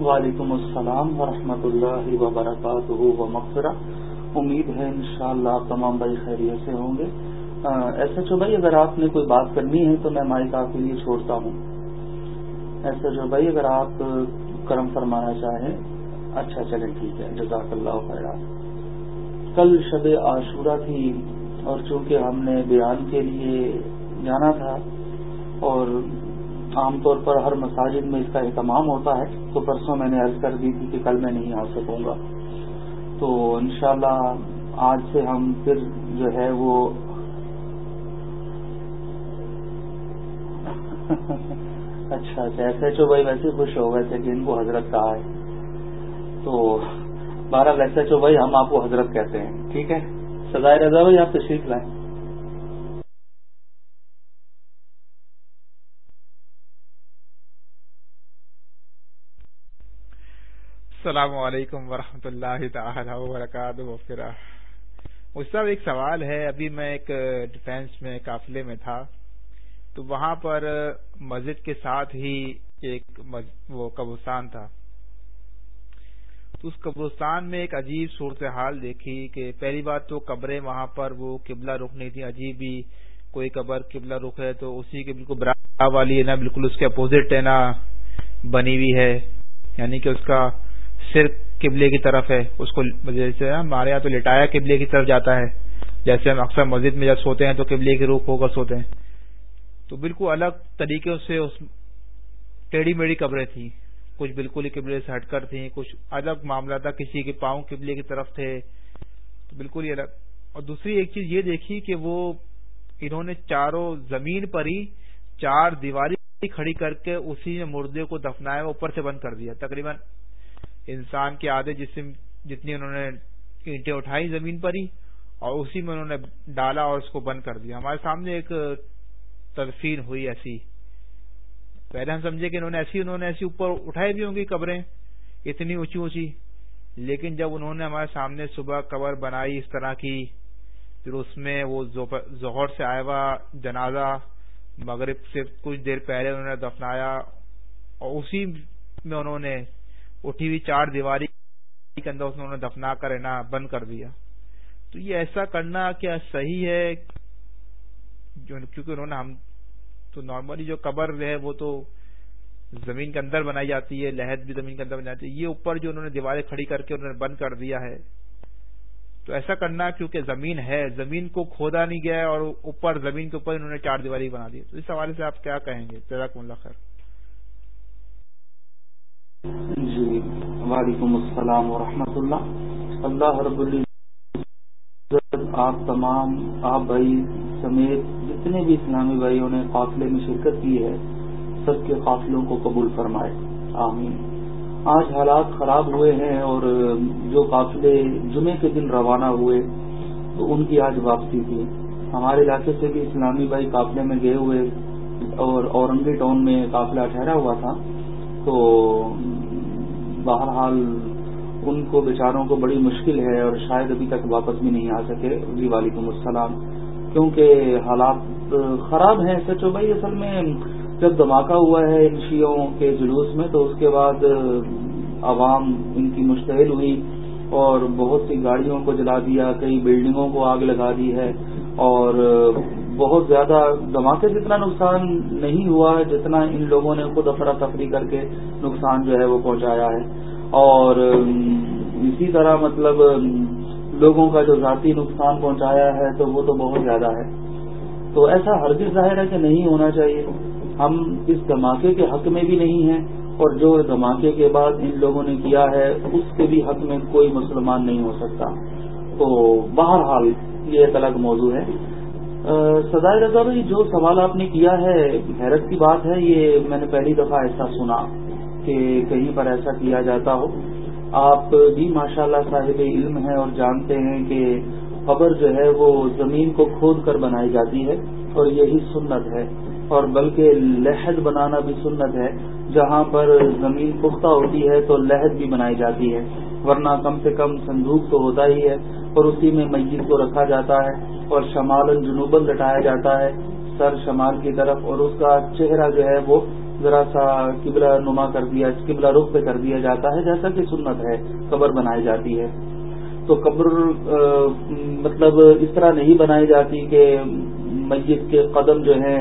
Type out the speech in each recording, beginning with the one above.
وعلیکم السلام ورحمۃ اللہ وبرکاتہ و مغفرہ امید ہے انشاءاللہ آپ تمام بھائی خیریت سے ہوں گے۔ ایس ایچ او بھائی، اگر آپ نے کوئی بات کرنی ہے تو میں مائک آپ کے لیے چھوڑتا ہوں۔ ایس ایچ او بھائی، اگر آپ کرم فرمانا چاہیں۔ اچھا چلیں ٹھیک ہے۔ جزاک اللہ خیر کل شب عاشورہ تھی اور چونکہ ہم نے بیان کے لیے جانا تھا اور عام طور پر ہر مساجد میں اس کا اہتمام ہوتا ہے، تو پرسوں میں نے عرض کر دی تھی کہ کل میں نہیں آ سکوں گا۔ تو انشاءاللہ آج سے ہم پھر جو ہے وہ اچھا اچھا ایس ایچ او بھائی ویسے خوش ہو گئے تھے کہ ان کو حضرت کہا ہے۔ تو بارہ ایس ایچ او بھائی ہم آپ کو حضرت کہتے ہیں، ٹھیک ہے؟ سزائے رضا بھائی، آپ تشریف لائیں۔ السلام علیکم ورحمۃ اللہ تعالی وبرکاتہ مجھ سے ایک سوال ہے۔ ابھی میں ایک ڈیفینس میں قافلے میں تھا، تو وہاں پر مسجد کے ساتھ ہی ایک وہ قبرستان تھا۔ تو اس قبرستان میں ایک عجیب صورتحال دیکھی کہ پہلی بات تو قبریں وہاں پر، وہ قبلہ رخ نہیں تھی، عجیب ہی کوئی قبر قبلہ رخ ہے تو اسی کے بالکل برابر والی ہے نا، بالکل اس کے اپوزٹ ہے نا، بنی ہوئی ہے۔ یعنی کہ اس کا صرف قبلے کی طرف ہے، اس کو جیسے ہمارے یہاں تو لٹایا قبلے کی طرف جاتا ہے۔ جیسے ہم اکثر مسجد میں جب سوتے ہیں تو قبلے کی روح ہو کر سوتے ہیں۔ تو بالکل الگ طریقے سے اس ٹیڑھی میڑھی قبریں تھیں۔ کچھ بالکل ہی قبلے سے ہٹ کر تھیں، کچھ الگ معاملہ تھا، کسی کے پاؤں قبلے کی طرف تھے۔ تو بالکل ہی الگ۔ اور دوسری ایک چیز یہ دیکھی کہ وہ انہوں نے چاروں زمین پر ہی چار دیواری کھڑی کر کے اسی نے مردے کو دفنایا، اوپر سے بند کر دیا۔ تقریباً انسان کے آدھے جسم جتنی انہوں نے اینٹیں اٹھائی زمین پر ہی، اور اسی میں انہوں نے ڈالا اور اس کو بند کر دیا۔ ہمارے سامنے ایک تدفین ہوئی ایسی۔ پہلے ہم سمجھے کہ انہوں نے ایسی، انہوں نے ایسی اوپر اٹھائی بھی ہوں گی قبریں، اتنی اونچی اونچی۔ لیکن جب انہوں نے ہمارے سامنے صبح قبر بنائی اس طرح کی، پھر اس میں وہ ظہر سے آیا ہوا جنازہ، مغرب سے کچھ دیر پہلے انہوں نے دفنایا، اور اسی میں انہوں نے اٹھی ہوئی چار دیواری کے اندر انہوں نے دفنا کر رہنا بند کر دیا۔ تو یہ ایسا کرنا کیا صحیح ہے؟ کیونکہ انہوں نے ہم تو نارملی جو قبر ہے وہ تو زمین کے اندر بنائی جاتی ہے، لہد بھی زمین کے اندر بنائی جاتی ہے۔ یہ اوپر جو انہوں نے دیواریں کھڑی کر کے انہوں نے بند کر دیا ہے۔ تو ایسا کرنا کیونکہ زمین ہے، زمین کو کھودا نہیں گیا اور اوپر زمین کے اوپر انہوں نے چار دیواری بنا دی۔ تو اس حوالے سے آپ کیا کہیں گے؟ جزاک اللہ خیر۔ جی وعلیکم السلام ورحمۃ اللہ۔ اللہ رب آپ تمام آپ بھائی سمیت جتنے بھی اسلامی بھائیوں نے قافلے میں شرکت کی ہے، سب کے قافلوں کو قبول فرمائے۔ آمین۔ آج حالات خراب ہوئے ہیں اور جو قافلے جمعے کے دن روانہ ہوئے، تو ان کی آج واپسی تھی۔ ہمارے علاقے سے بھی اسلامی بھائی قافلے میں گئے ہوئے اور اورنگی ٹاؤن میں قافلہ ٹھہرا ہوا تھا، تو بہرحال ان کو بیچاروں کو بڑی مشکل ہے اور شاید ابھی تک واپس بھی نہیں آ سکے۔ جی وعلیکم السلام۔ کیونکہ حالات خراب ہیں، سچو بھائی، اصل میں جب دھماکہ ہوا ہے ان شیوں کے جلوس میں، تو اس کے بعد عوام ان کی مشتعل ہوئی اور بہت سی گاڑیوں کو جلا دیا، کئی بلڈنگوں کو آگ لگا دی ہے اور بہت زیادہ دھماکے جتنا نقصان نہیں ہوا ہے، جتنا ان لوگوں نے خود افراتفری کر کے نقصان جو ہے وہ پہنچایا ہے۔ اور اسی طرح مطلب لوگوں کا جو ذاتی نقصان پہنچایا ہے تو وہ تو بہت زیادہ ہے۔ تو ایسا ہرگز ظاہر ہے کہ نہیں ہونا چاہیے۔ ہم اس دھماکے کے حق میں بھی نہیں ہیں اور جو دھماکے کے بعد ان لوگوں نے کیا ہے، اس کے بھی حق میں کوئی مسلمان نہیں ہو سکتا۔ تو بہرحال یہ ایک الگ موضوع ہے۔ سدائے رضا بھائی، جو سوال آپ نے کیا ہے، حیرت کی بات ہے، یہ میں نے پہلی دفعہ ایسا سنا کہ کہیں پر ایسا کیا جاتا ہو۔ آپ بھی ماشاء اللہ صاحب علم ہیں اور جانتے ہیں کہ خبر جو ہے وہ زمین کو کھود کر بنائی جاتی ہے اور یہی سنت ہے۔ اور بلکہ لہد بنانا بھی سنت ہے۔ جہاں پر زمین پختہ ہوتی ہے تو لہد بھی بنائی جاتی ہے۔ ورنہ کم سے کم صندوق تو ہوتا ہی ہے اور اسی میں میت کو رکھا جاتا ہے اور شمال جنوبن لٹایا جاتا ہے سر شمال کی طرف اور اس کا چہرہ جو ہے وہ ذرا سا قبلہ نما کر دیا، قبلہ رخ پہ کر دیا جاتا ہے، جیسا کہ سنت ہے، قبر بنائی جاتی ہے۔ تو قبر مطلب اس طرح نہیں بنائی جاتی کہ مسجد کے قدم جو ہیں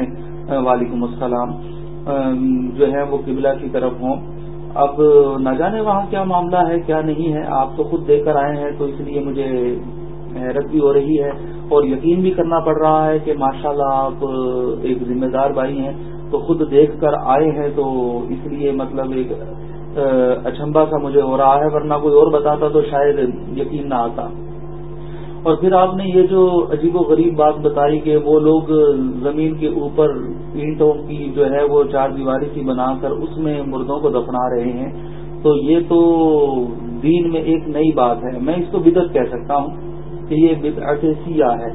وعلیکم السلام جو ہے وہ قبلہ کی طرف ہوں۔ اب نہ جانے وہاں کیا معاملہ ہے، کیا نہیں ہے؟ آپ تو خود دیکھ کر آئے ہیں، تو اس لیے مجھے حیرت بھی ہو رہی ہے اور یقین بھی کرنا پڑ رہا ہے کہ ماشاءاللہ آپ ایک ذمہ دار بھائی ہیں، تو خود دیکھ کر آئے ہیں، تو اس لیے مطلب ایک اچھمبا سا مجھے ہو رہا ہے، ورنہ کوئی اور بتاتا تو شاید یقین نہ آتا۔ اور پھر آپ نے یہ جو عجیب و غریب بات بتائی کہ وہ لوگ زمین کے اوپر اینٹوں کی جو ہے وہ چار دیواری سی بنا کر اس میں مردوں کو دفنا رہے ہیں، تو یہ تو دین میں ایک نئی بات ہے۔ میں اس کو بدت کہہ سکتا ہوں کہ یہ بدعت سیاح ہے،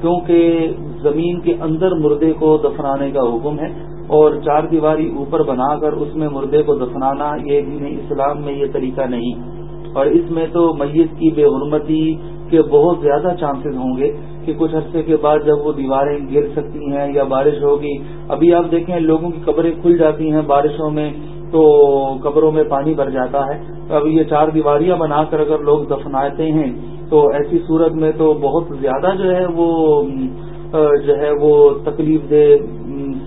کیونکہ زمین کے اندر مردے کو دفنانے کا حکم ہے اور چار دیواری اوپر بنا کر اس میں مردے کو دفنانا یہ دین اسلام میں یہ طریقہ نہیں۔ اور اس میں تو میت کی بے حرمتی کے بہت زیادہ چانسز ہوں گے کہ کچھ عرصے کے بعد جب وہ دیواریں گر سکتی ہیں یا بارش ہوگی۔ ابھی آپ دیکھیں لوگوں کی قبریں کھل جاتی ہیں بارشوں میں تو قبروں میں پانی بھر جاتا ہے۔ اب یہ چار دیواریاں بنا کر اگر لوگ دفناتے ہیں تو ایسی صورت میں تو بہت زیادہ جو ہے وہ جو ہے وہ تکلیف دہ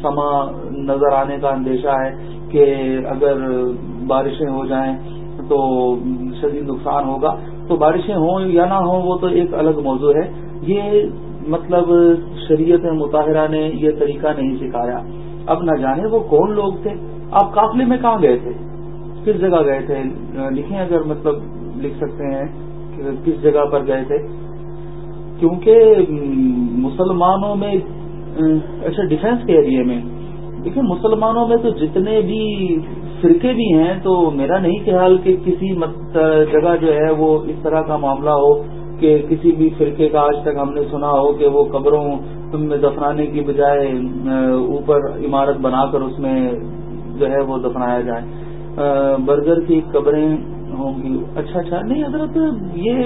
سما نظر آنے کا اندیشہ ہے کہ اگر بارشیں ہو جائیں تو شدید نقصان ہوگا۔ تو بارشیں ہوں یا نہ ہوں، وہ تو ایک الگ موضوع ہے۔ یہ مطلب شریعت مطالعہ نے یہ طریقہ نہیں سکھایا۔ اب نہ جانے وہ کون لوگ تھے۔ آپ قافلے میں کہاں گئے تھے؟ کس جگہ گئے تھے؟ لکھیں اگر مطلب لکھ سکتے ہیں کہ کس جگہ پر گئے تھے۔ کیونکہ مسلمانوں میں اچھا ڈیفینس کے ایریے میں۔ دیکھیں، مسلمانوں میں تو جتنے بھی فرقے بھی ہیں، تو میرا نہیں خیال کہ کسی جگہ جو ہے وہ اس طرح کا معاملہ ہو کہ کسی بھی فرقے کا آج تک ہم نے سنا ہو کہ وہ قبروں میں دفنانے کی بجائے اوپر عمارت بنا کر اس میں جو ہے وہ دفنایا جائے۔ برگر کی قبریں ہوں گی۔ اچھا اچھا نہیں حضرت، یہ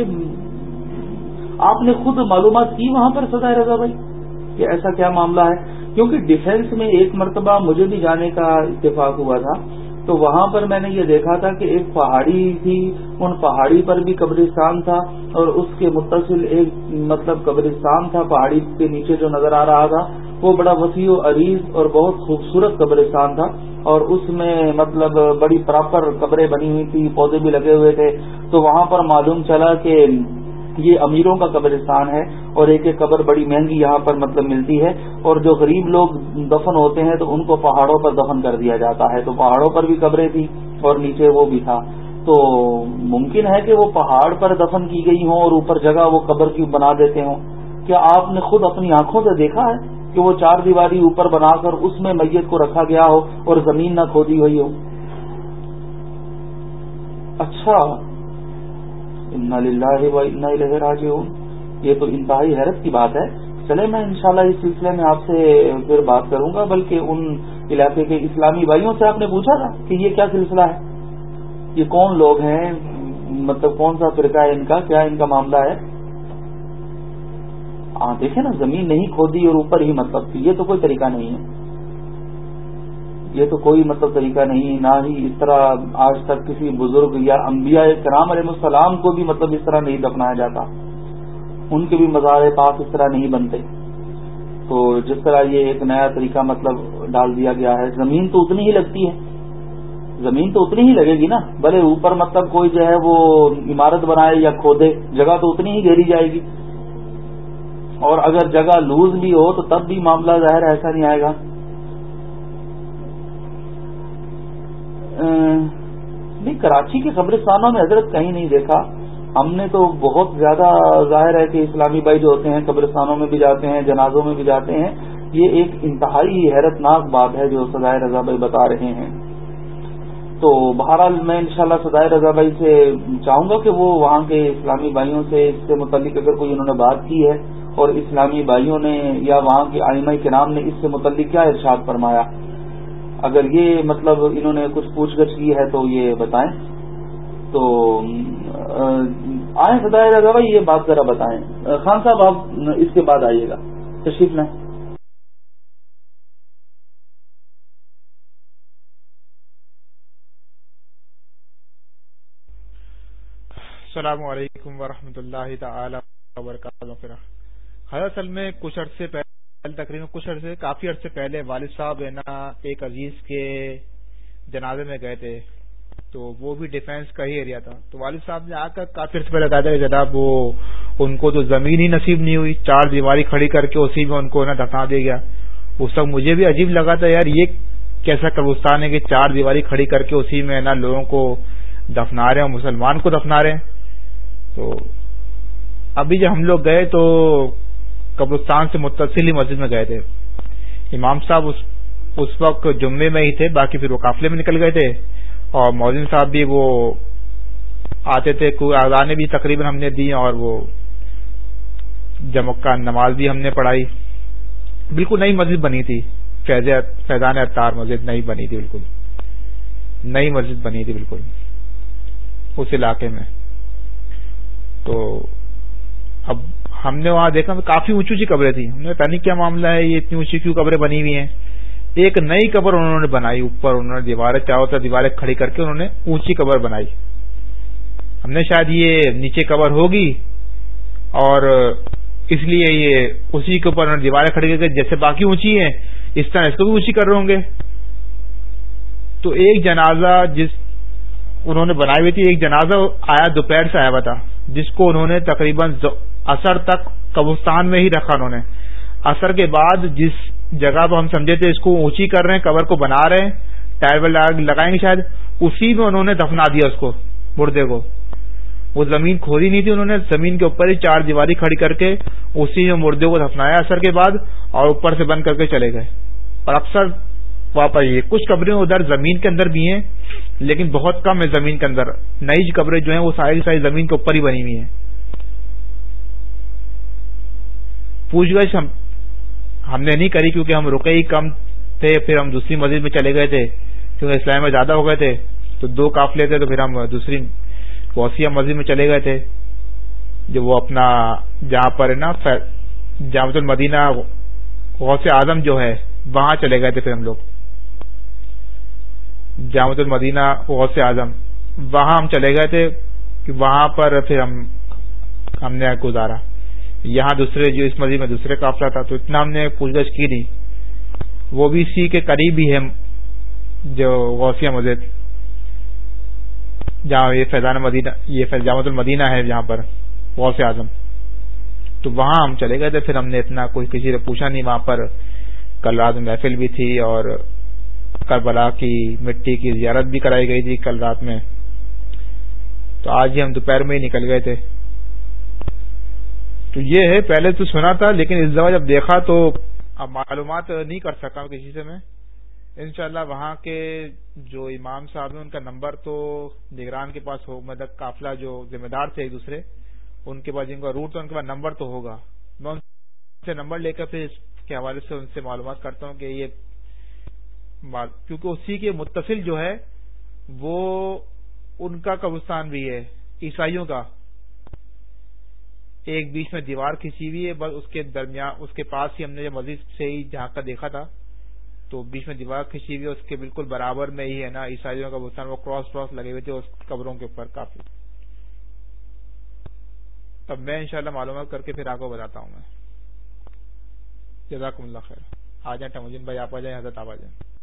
آپ نے خود معلومات کی وہاں پر سدائے رضا بھائی کہ ایسا کیا معاملہ ہے؟ کیونکہ ڈیفینس میں ایک مرتبہ مجھے بھی جانے کا اتفاق ہوا تھا۔ تو وہاں پر میں نے یہ دیکھا تھا کہ ایک پہاڑی تھی، ان پہاڑی پر بھی قبرستان تھا اور اس کے متصل ایک مطلب قبرستان تھا، پہاڑی کے نیچے جو نظر آ رہا تھا، وہ بڑا وسیع و عریض اور بہت خوبصورت قبرستان تھا اور اس میں مطلب بڑی پراپر قبریں بنی ہوئی تھی پودے بھی لگے ہوئے تھے۔ تو وہاں پر معلوم چلا کہ یہ امیروں کا قبرستان ہے اور ایک ایک قبر بڑی مہنگی یہاں پر مطلب ملتی ہے اور جو غریب لوگ دفن ہوتے ہیں تو ان کو پہاڑوں پر دفن کر دیا جاتا ہے تو پہاڑوں پر بھی قبریں تھیں اور نیچے وہ بھی تھا۔ تو ممکن ہے کہ وہ پہاڑ پر دفن کی گئی ہوں اور اوپر جگہ وہ قبر کی بنا دیتے ہوں؟ کیا آپ نے خود اپنی آنکھوں سے دیکھا ہے کہ وہ چار دیواری اوپر بنا کر اس میں میت کو رکھا گیا ہو اور زمین نہ کھودی ہوئی ہو؟ اچھا۔ یہ تو انتہائی حیرت کی بات ہے۔ چلے میں انشاءاللہ اس سلسلے میں آپ سے پھر بات کروں گا، بلکہ ان علاقے کے اسلامی بھائیوں سے آپ نے پوچھا تھا کہ یہ کیا سلسلہ ہے۔ یہ کون لوگ ہیں؟ مطلب کون سا فرقہ ہے ان کا؟ کیا ان کا معاملہ ہے؟ ہاں دیکھیں نا، زمین نہیں کھودی اور اوپر ہی مطلب یہ تو کوئی طریقہ نہیں ہے۔ یہ تو کوئی مطلب طریقہ نہیں، نہ ہی اس طرح آج تک کسی بزرگ یا انبیاء کرام علیہ السلام کو بھی مطلب اس طرح نہیں دفنایا جاتا۔ ان کے بھی مزار پاک اس طرح نہیں بنتے۔ تو جس طرح یہ ایک نیا طریقہ مطلب ڈال دیا گیا ہے، زمین تو اتنی ہی لگتی ہے۔ زمین تو اتنی ہی لگے گی نا، بھلے اوپر مطلب کوئی جو ہے وہ عمارت بنائے یا کھودے، جگہ تو اتنی ہی گھیری جائے گی۔ اور اگر جگہ لوز بھی ہو تو تب بھی معاملہ ظاہر ایسا نہیں آئے گا۔ نہیں، کراچی کے قبرستانوں میں حضرت کہیں نہیں دیکھا۔ ہم نے تو بہت زیادہ ظاہر ہے کہ اسلامی بھائی جو ہوتے ہیں، قبرستانوں میں بھی جاتے ہیں، جنازوں میں بھی جاتے ہیں، یہ ایک انتہائی حیرت ناک بات ہے جو سدائے رضا بھائی بتا رہے ہیں۔ تو بہرحال میں انشاءاللہ شاء سدائے رضا بھائی سے چاہوں گا کہ وہ وہاں کے اسلامی بھائیوں سے اس سے متعلق اگر کوئی انہوں نے بات کی ہے اور اسلامی بھائیوں نے یا وہاں کے آئمہ کے نام نے اس سے متعلق کیا ارشاد فرمایا۔ اگر یہ مطلب انہوں نے کچھ پوچھ گچھ کی ہے تو یہ بتائیں۔ تو آئیں فتح گا بھائی، یہ بات ذرا بتائیں۔ خان صاحب، آپ اس کے بعد آئیے گا۔ تشریف لیں۔ السلام علیکم ورحمۃ اللہ تعالی وبرکاتہ۔ حضرت میں کچھ عرصے پہلے تقریباً کچھ عرصے، کافی عرصے پہلے والد صاحب ہے نا ایک عزیز کے جنازے میں گئے تھے، تو وہ بھی ڈیفینس کا ہی ایریا تھا۔ تو والد صاحب نے آ کر کافی عرصے پہلے بتایا تھا کہ جناب وہ ان کو تو زمین ہی نصیب نہیں ہوئی، چار دیواری کھڑی کر کے اسی میں ان کو نا دفنا دیا گیا۔ اس وقت مجھے بھی عجیب لگا تھا یار، یہ کیسا قبرستان ہے کہ چار دیواری کھڑی کر کے اسی میں نا لوگوں کو دفنا رہے ہیں، مسلمان کو دفنا رہے ہیں۔ تو ابھی جب ہم لوگ گئے تو قبرستان سے متصل ہی مسجد میں گئے تھے۔ امام صاحب اس اس وقت جمعے میں ہی تھے، باقی پھر وہ قافلے میں نکل گئے تھے۔ اور مودین صاحب بھی وہ آتے تھے، کوئی آزانے بھی تقریباً ہم نے دی اور وہ جمک کا نماز بھی ہم نے پڑھائی۔ بالکل نئی مسجد بنی تھی۔ فیضان اطار مسجد نئی بنی تھی بالکل۔ نئی مسجد بنی تھی بالکل۔ اس علاقے میں۔ تو اب ہم نے وہاں دیکھا کافی اونچی اونچی قبریں تھیں۔ ہم نے پتا نہیں کیا معاملہ ہے، یہ اتنی اونچی کیوں قبریں بنی ہوئی ہیں؟ ایک نئی قبر انہوں نے بنائی، اوپر انہوں نے دیواریں چاہو تو دیواریں کھڑی کر کے انہوں نے اونچی قبر بنائی۔ ہم نے شاید یہ نیچے قبر ہوگی اور اس لیے یہ اسی کے اوپر دیواریں کھڑی کر کے جیسے باقی اونچی ہیں، اس طرح اس کو بھی اونچی کر رہے ہوں گے۔ تو ایک جنازہ جس انہوں نے بنائی ہوئی تھی، ایک جنازہ آیا دوپہر سے آیا ہوا تھا، جس کو انہوں نے تقریباً اثر تک قبرستان میں ہی رکھا انہوں نے۔ اثر کے بعد جس جگہ پہ ہم سمجھے تھے اس کو اونچی کر رہے ہیں کور کو بنا رہے ہیں، ٹائر لگائیں گے شاید، اسی میں انہوں نے دفنا دیا اس کو مردے کو۔ وہ زمین کھودی نہیں تھی انہوں نے، زمین کے اوپر ہی چار دیواری کھڑی کر کے اسی میں مردے کو دفنایا اثر کے بعد اور اوپر سے بند کر کے چلے گئے۔ اور اکثر واپس یہ، کچھ قبریں ادھر زمین کے اندر بھی ہیں، لیکن بہت کم ہے زمین کے اندر۔ نئی قبریں جو ہیں وہ ساری ساری زمین کے اوپر ہی بنی ہوئی ہیں۔ پوچھ گچھ ہم ہم نے نہیں کری کیونکہ ہم رکے ہی کم تھے، پھر ہم دوسری مسجد میں چلے گئے تھے، کیونکہ اسلام میں زیادہ ہو گئے تھے، تو دو قافلے تھے تو پھر ہم دوسری وسیع مسجد میں چلے گئے تھے۔ جو وہ اپنا جہاں پر ہے نا جامع المدینہ، غوث اعظم جو ہے، وہاں چلے گئے تھے پھر ہم لوگ۔ جامع المدینہ، غوث اعظم، وہاں ہم چلے گئے تھے کہ وہاں پر پھر ہم ہم نے گزارا۔ یہاں دوسرے جو اس مسجد میں دوسرے قافلہ تھا، تو اتنا ہم نے پوچھ گچھ کی نہیں۔ وہ بھی اسی کے قریب ہی ہے جو غوثیہ مسجد جہاں یہ فیضان مدینہ، یہ جامع المدینہ ہے جہاں پر غوث اعظم۔ تو وہاں ہم چلے گئے تھے، پھر ہم نے اتنا کوئی کسی نے پوچھا نہیں۔ وہاں پر کل رات میں محفل بھی تھی اور کربلا کی مٹی کی زیارت بھی کرائی گئی تھی کل رات میں۔ تو آج ہی ہم دوپہر میں ہی نکل گئے تھے۔ تو یہ ہے، پہلے تو سنا تھا، لیکن اس دفعہ جب دیکھا تو اب معلومات نہیں کر سکا کسی سے میں۔ انشاءاللہ وہاں کے جو امام صاحب ہیں، ان کا نمبر تو نگران کے پاس ہو مطلب قافلہ جو ذمہ دار تھے ایک دوسرے، ان کے پاس جن کا روٹ تو ان کے پاس نمبر تو ہوگا۔ میں ان سے نمبر لے کر پھر اس کے حوالے سے ان سے معلومات کرتا ہوں کہ یہ کیونکہ اسی کے متصل جو ہے، وہ ان کا قبرستان بھی ہے، عیسائیوں کا۔ ایک بیچ میں دیوار کھینچی ہوئی ہے، بس اس کے درمیان، اس کے پاس ہی ہم نے مسجد سے ہی جہاں کا دیکھا تھا، تو بیچ میں دیوار کھینچی ہوئی ہے، اس کے بالکل برابر میں ہی ہے نا، عیسائیوں کا بستان وہ کراس کراس لگے ہوئے تھے، اس قبروں کے اوپر کافی۔ اب میں انشاءاللہ معلومات کر کے پھر آپ کو بتاتا ہوں میں۔ جزاکم اللہ خیر۔ آ جائیں، ٹموجن بھائی آپ آ جائیں، حضرت آپ آ جائیں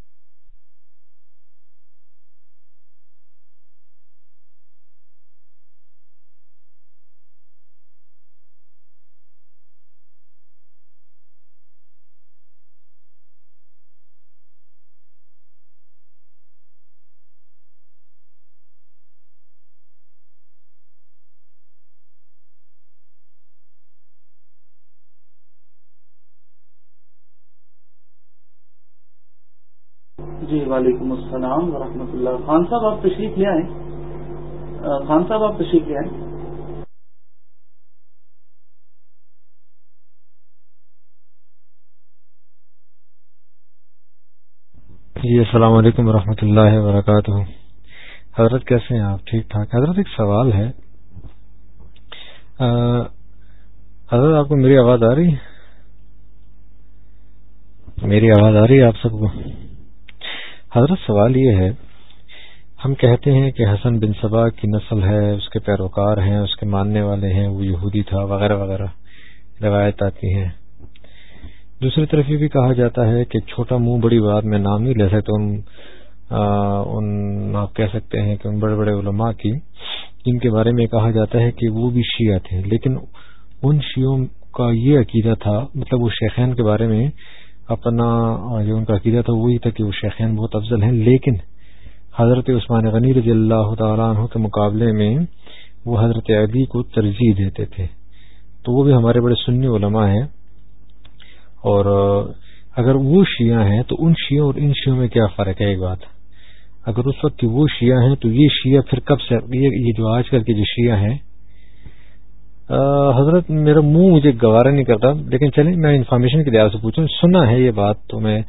جی وعلیکم السلام ورحمۃ اللہ. خان صاحب، آپ تشریف لے آئیں. خان صاحب، آپ تشریف لے آئیں. جی السلام علیکم ورحمۃ اللہ وبرکاتہ۔ حضرت، کیسے ہیں آپ؟ ٹھیک ٹھاک؟ حضرت، ایک سوال ہے۔ حضرت، آپ کو میری آواز آ رہی؟ میری آواز آ رہی ہے آپ سب کو؟ حضرت سوال یہ ہے، ہم کہتے ہیں کہ حسن بن صبا کی نسل ہے، اس کے پیروکار ہیں، اس کے ماننے والے ہیں، وہ یہودی تھا، وغیرہ وغیرہ روایت آتی ہیں۔ دوسری طرف یہ بھی کہا جاتا ہے کہ چھوٹا منہ بڑی بات میں نام نہیں لے سکتا ان ان، آپ کہہ سکتے ہیں کہ ان بڑے بڑے علماء کی، جن کے بارے میں کہا جاتا ہے کہ وہ بھی شیعہ تھے۔ لیکن ان شیعوں کا یہ عقیدہ تھا مطلب وہ شیخین کے بارے میں اپنا جو ان کا عقیدہ تھا وہی تھا کہ وہ شیخین بہت افضل ہیں، لیکن حضرت عثمان غنی رضی اللہ تعالیٰ عنہ کے مقابلے میں وہ حضرت علی کو ترجیح دیتے تھے۔ تو وہ بھی ہمارے بڑے سنی علماء ہیں۔ اور اگر وہ شیعہ ہیں تو ان شیعوں اور ان شیعوں میں کیا فرق ہے؟ ایک بات، اگر اس وقت کی وہ شیعہ ہیں تو یہ شیعہ پھر کب سے یہ جو آج کل کے جو شیعہ ہیں حضرت، میرا منہ مجھے گوارا نہیں کرتا، لیکن چلیں، میں انفارمیشن کے لحاظ سے پوچھوں، سنا ہے یہ بات تو میں،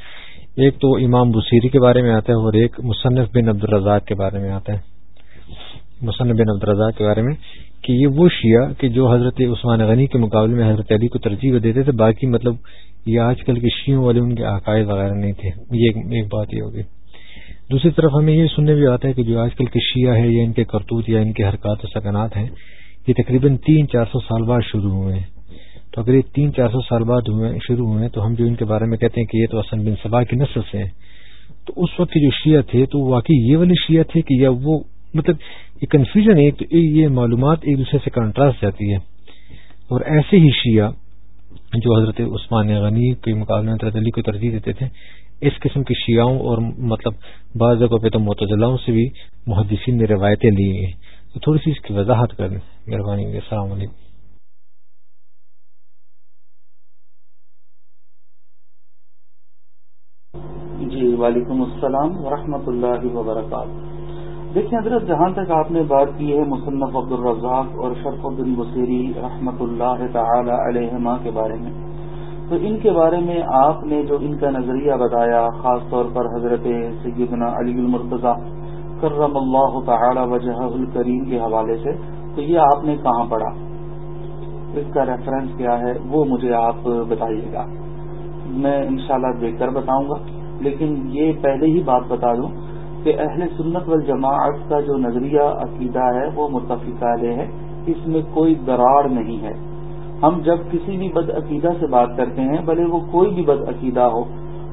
ایک تو امام بصیری کے بارے میں آتا ہے اور ایک مصنف بن عبد الرزاق کے بارے میں آتا ہے۔ مصنف بن عبد الرزاق کے بارے میں کہ یہ وہ شیعہ کہ جو حضرت عثمان غنی کے مقابلے میں حضرت علی کو ترجیح دیتے تھے، باقی مطلب یہ آج کل کے شیعوں والے ان کے عقائد وغیرہ نہیں تھے۔ یہ ایک بات یہ ہوگی۔ دوسری طرف ہمیں یہ سننے بھی آتا ہے کہ جو آج کل کے شیعہ ہے یا ان کے کرتوت یا ان کے حرکات و سکنات ہیں یہ تقریباً تین چار سو سال بعد شروع ہوئے ہیں۔ تو اگر یہ تین چار سو سال بعد شروع ہوئے تو ہم جو ان کے بارے میں کہتے ہیں کہ یہ تو اسن بن صبا کی نسل سے ہیں تو اس وقت کے جو شیعہ تھے، تو واقعی یہ والے شیعہ تھے کہ یا وہ مطلب یہ کنفیوژن ہے تو یہ معلومات ایک دوسرے سے کنٹراسٹ جاتی ہے۔ اور ایسے ہی شیعہ جو حضرت عثمان غنی کے مقابلے میں حضرت علی کو ترجیح دیتے تھے، اس قسم کی شیعوں اور مطلب بعض جگہوں پہ تو متضلاؤں سے بھی محدثین نے روایتیں لی ہیں۔ تو تھوڑی سی اس کی وضاحت کر دیں مہربانی، السلام علیکم۔ جی وعلیکم السلام ورحمۃ اللہ وبرکاتہ۔ دیکھیں، حضرت، جہاں تک آپ نے بات کی ہے، مصنف عبد الرزاق اور شرف الدین بصیری رحمۃ اللہ تعالی علیہما کے بارے میں۔ تو ان کے بارے میں آپ نے جو ان کا نظریہ بتایا، خاص طور پر حضرت سیدنا علی المرتضی کرم اللہ تعالی وجہ الکریم کے حوالے سے، تو یہ آپ نے کہاں پڑھا؟ اس کا ریفرنس کیا ہے، وہ مجھے آپ بتائیے گا۔ میں انشاءاللہ دیکھ کر بتاؤں گا۔ لیکن یہ پہلے ہی بات بتا دوں کہ اہل سنت والجماعت کا جو نظریہ عقیدہ ہے، وہ متفقہ علیہ ہے۔ اس میں کوئی دراڑ نہیں ہے۔ ہم جب کسی بھی بد عقیدہ سے بات کرتے ہیں، بھلے وہ کوئی بھی بد عقیدہ ہو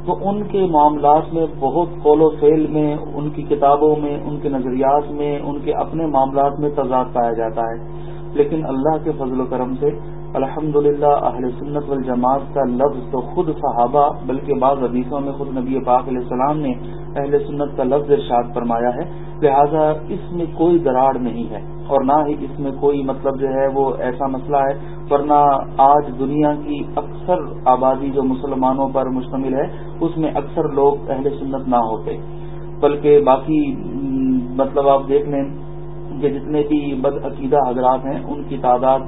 تو ان کے معاملات میں بہت قول و فیل میں، ان کی کتابوں میں، ان کے نظریات میں، ان کے اپنے معاملات میں تضاد پایا جاتا ہے۔ لیکن اللہ کے فضل و کرم سے الحمد للہ اہل سنت والجماعت کا لفظ تو خود صحابہ، بلکہ بعض حدیثوں میں خود نبی پاک علیہ السلام نے اہل سنت کا لفظ ارشاد فرمایا ہے۔ لہذا اس میں کوئی دراڑ نہیں ہے۔ اور نہ ہی اس میں کوئی مطلب جو ہے وہ ایسا مسئلہ ہے، ورنہ آج دنیا کی اکثر آبادی جو مسلمانوں پر مشتمل ہے، اس میں اکثر لوگ اہل سنت نہ ہوتے۔ بلکہ باقی مطلب آپ دیکھ لیں کہ جتنے بھی بد عقیدہ حضرات ہیں، ان کی تعداد